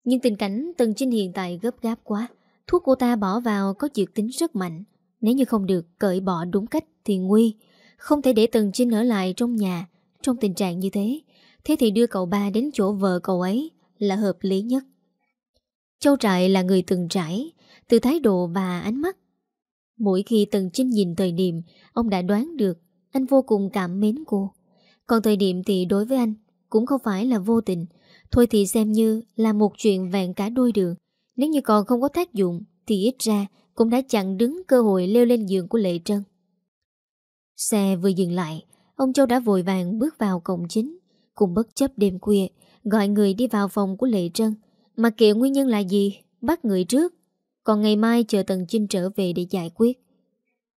S1: Nhưng tình cảnh Tần Trinh hiện tại gấp gáp quá, thuốc cô ta bỏ vào có dược tính rất mạnh. Nếu như không được cởi bỏ đúng cách thì nguy, không thể để Tần Trinh ở lại trong nhà, trong tình trạng như thế. Thế thì đưa cậu ba đến chỗ vợ cậu ấy là hợp lý nhất. Châu Trại là người từng trải, từ thái độ và ánh mắt. Mỗi khi Tần Trinh nhìn thời điểm, ông đã đoán được anh vô cùng cảm mến cô. Còn thời điểm thì đối với anh cũng không phải là vô tình. Thôi thì xem như là một chuyện vẹn cả đôi đường. Nếu như còn không có tác dụng thì ít ra cũng đã chặn đứng cơ hội leo lên giường của Lệ Trân. Xe vừa dừng lại, ông Châu đã vội vàng bước vào cổng chính, cùng bất chấp đêm khuya, gọi người đi vào phòng của Lệ Trân. Mà kệ nguyên nhân là gì, bắt người trước, còn ngày mai chờ Tần Chinh trở về để giải quyết.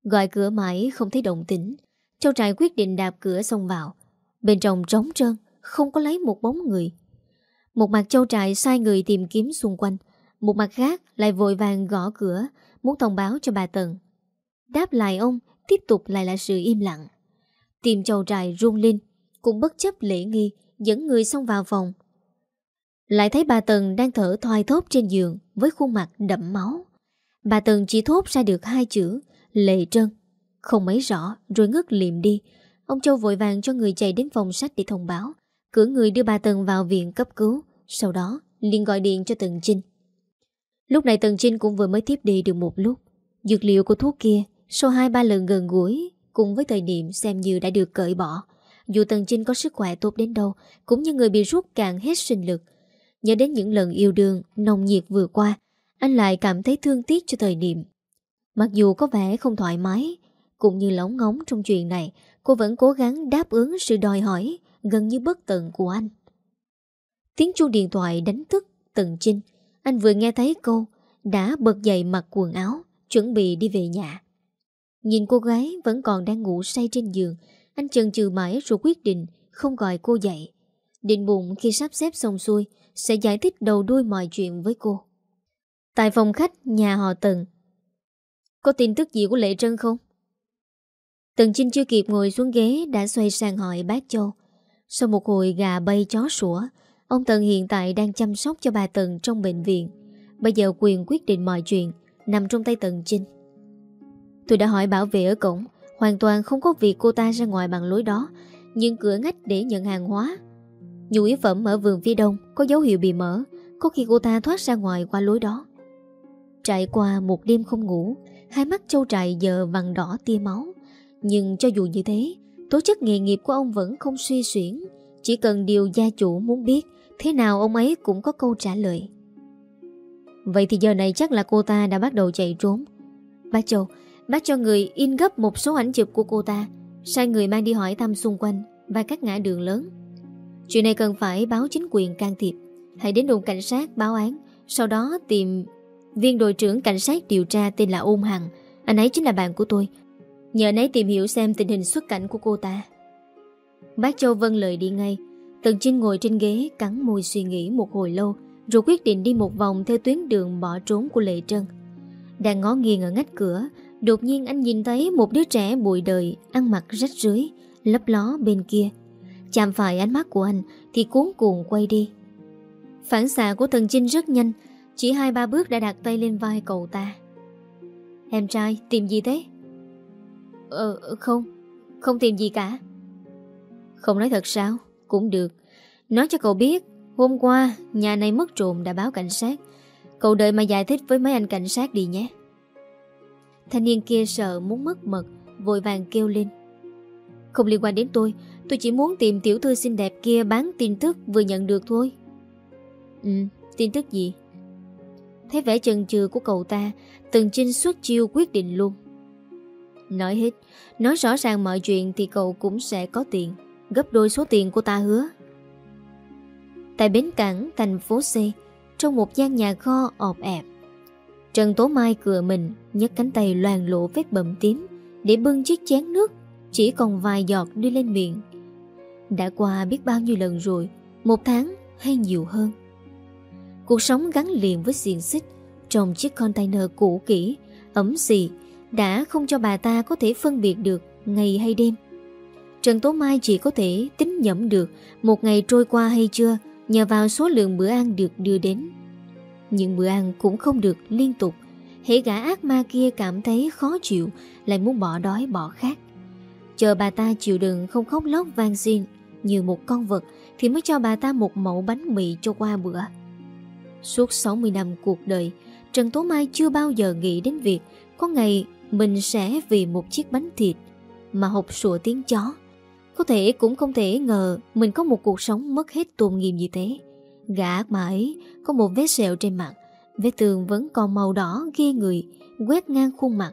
S1: Gọi cửa mãi không thấy động tĩnh, Châu Trại quyết định đạp cửa xông vào. Bên trong trống trơn, không có lấy một bóng người. Một mặt Châu Trại sai người tìm kiếm xung quanh, một mặt khác lại vội vàng gõ cửa, muốn thông báo cho bà Tần. Đáp lại ông, tiếp tục lại là sự im lặng. Tìm Châu Trại run lên, cũng bất chấp lễ nghi, dẫn người xông vào phòng. Lại thấy bà Tần đang thở thoai thóp trên giường với khuôn mặt đậm máu. Bà Tần chỉ thốt ra được hai chữ, lệ trân. Không mấy rõ, rồi ngất liệm đi. Ông Châu vội vàng cho người chạy đến phòng sách để thông báo. Cử người đưa bà Tần vào viện cấp cứu. Sau đó, liền gọi điện cho Tần Trinh. Lúc này Tần Trinh cũng vừa mới tiếp đi được một lúc. Dược liệu của thuốc kia, sau hai ba lần gần gũi, cùng với thời điểm xem như đã được cởi bỏ. Dù Tần Trinh có sức khỏe tốt đến đâu, cũng như người bị rút cạn hết sinh lực. Nhớ đến những lần yêu đương, nồng nhiệt vừa qua, anh lại cảm thấy thương tiếc cho thời điểm. Mặc dù có vẻ không thoải mái, cũng như lóng ngóng trong chuyện này, cô vẫn cố gắng đáp ứng sự đòi hỏi gần như bất tận của anh. Tiếng chuông điện thoại đánh thức Tần Trinh. Anh vừa nghe thấy cô, đã bật dậy mặc quần áo, chuẩn bị đi về nhà. Nhìn cô gái vẫn còn đang ngủ say trên giường, anh chần chừ mãi rồi quyết định không gọi cô dậy. Định bụng khi sắp xếp xong xuôi sẽ giải thích đầu đuôi mọi chuyện với cô. Tại phòng khách nhà họ Tần. Có tin tức gì của Lệ Trân không? Tần Trinh chưa kịp ngồi xuống ghế đã xoay sang hỏi bác Châu. Sau một hồi gà bay chó sủa, ông Tần hiện tại đang chăm sóc cho bà Tần trong bệnh viện. Bây giờ quyền quyết định mọi chuyện nằm trong tay Tần Trinh. Tôi đã hỏi bảo vệ ở cổng, hoàn toàn không có việc cô ta ra ngoài bằng lối đó, nhưng cửa ngách để nhận hàng hóa. Nhu yếu phẩm ở vườn phía đông có dấu hiệu bị mở, có khi cô ta thoát ra ngoài qua lối đó. Trải qua một đêm không ngủ, hai mắt châu trại giờ vằn đỏ tia máu. Nhưng cho dù như thế, tố chất nghề nghiệp của ông vẫn không suy xuyển. Chỉ cần điều gia chủ muốn biết, thế nào ông ấy cũng có câu trả lời. Vậy thì giờ này chắc là cô ta đã bắt đầu chạy trốn. Bác Châu, bác cho người in gấp một số ảnh chụp của cô ta, sai người mang đi hỏi thăm xung quanh và các ngã đường lớn. Chuyện này cần phải báo chính quyền can thiệp. Hãy đến đồn cảnh sát báo án, sau đó tìm viên đội trưởng cảnh sát điều tra tên là Ôn Hằng. Anh ấy chính là bạn của tôi, Nhờ nấy tìm hiểu xem tình hình xuất cảnh của cô ta Bác Châu vâng lời đi ngay Tần Trinh ngồi trên ghế Cắn môi suy nghĩ một hồi lâu Rồi quyết định đi một vòng theo tuyến đường bỏ trốn của Lệ Trân Đang ngó nghiêng ở ngách cửa Đột nhiên anh nhìn thấy một đứa trẻ bụi đời Ăn mặc rách rưới, Lấp ló bên kia. Chạm phải ánh mắt của anh Thì cuốn cuồng quay đi. Phản xạ của thần Chinh rất nhanh, Chỉ hai ba bước đã đặt tay lên vai cậu ta. Em trai, tìm gì thế? Ờ không Không tìm gì cả. Không nói thật sao? Cũng được. Nói cho cậu biết, Hôm qua nhà này mất trộm đã báo cảnh sát. Cậu đợi mà giải thích với mấy anh cảnh sát đi nhé. Thanh niên kia sợ muốn mất mật Vội vàng kêu lên. Không liên quan đến tôi Tôi chỉ muốn tìm tiểu thư xinh đẹp kia bán tin tức vừa nhận được thôi. Ừ, tin tức gì? Thấy vẻ chần chừ của cậu ta Từng trinh xuất chiêu quyết định luôn. Nói hết Nói rõ ràng mọi chuyện thì cậu cũng sẽ có tiền Gấp đôi số tiền của ta hứa. Tại bến cảng thành phố C Trong một gian nhà kho ọp ẹp Trần Tố Mai cửa mình, nhấc cánh tay loàn lộ vết bầm tím, Để bưng chiếc chén nước, Chỉ còn vài giọt đưa lên miệng Đã qua biết bao nhiêu lần rồi, Một tháng hay nhiều hơn Cuộc sống gắn liền với xiềng xích, Trong chiếc container cũ kỹ, Ấm xì, đã không cho bà ta có thể phân biệt được ngày hay đêm. Trần Tố Mai chỉ có thể tính nhẩm được một ngày trôi qua hay chưa, nhờ vào số lượng bữa ăn được đưa đến. Nhưng bữa ăn cũng không được liên tục. Hễ gã ác ma kia cảm thấy khó chịu lại muốn bỏ đói bỏ khát. Chờ bà ta chịu đựng không khóc lóc vang xin như một con vật thì mới cho bà ta một mẫu bánh mì cho qua bữa. Suốt 60 năm cuộc đời, Trần Tố Mai chưa bao giờ nghĩ đến việc có ngày mình sẽ vì một chiếc bánh thịt mà hộp sủa tiếng chó. Có thể cũng không thể ngờ mình có một cuộc sống mất hết tôn nghiêm như thế. Gã ác mà ấy có một vết sẹo trên mặt, vết tường vẫn còn màu đỏ ghê người, quét ngang khuôn mặt.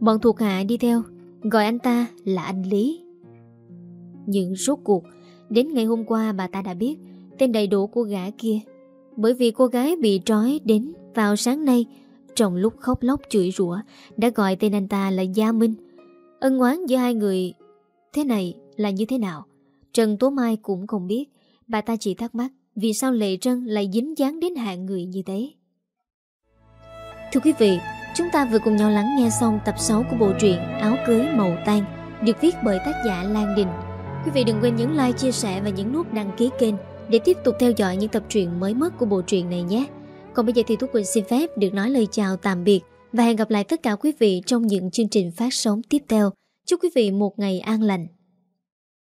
S1: Bọn thuộc hạ đi theo, gọi anh ta là anh Lý. Nhưng rốt cuộc, đến ngày hôm qua bà ta đã biết tên đầy đủ của gã kia. Bởi vì cô gái bị trói đến vào sáng nay, trong lúc khóc lóc chửi rủa đã gọi tên anh ta là Gia Minh. Ân oán giữa hai người thế này là như thế nào? Trần Tố Mai cũng không biết, bà ta chỉ thắc mắc vì sao Lệ Trân lại dính dáng đến hạng người như thế. Thưa quý vị, chúng ta vừa cùng nhau lắng nghe xong tập 6 của bộ truyện Áo cưới màu tan được viết bởi tác giả Lan Đình. Quý vị đừng quên nhấn like, chia sẻ và nhấn nút đăng ký kênh để tiếp tục theo dõi những tập truyện mới nhất của bộ truyện này nhé. Còn bây giờ thì Tú Quỳnh xin phép được nói lời chào tạm biệt và hẹn gặp lại tất cả quý vị trong những chương trình phát sóng tiếp theo. Chúc quý vị một ngày an lành.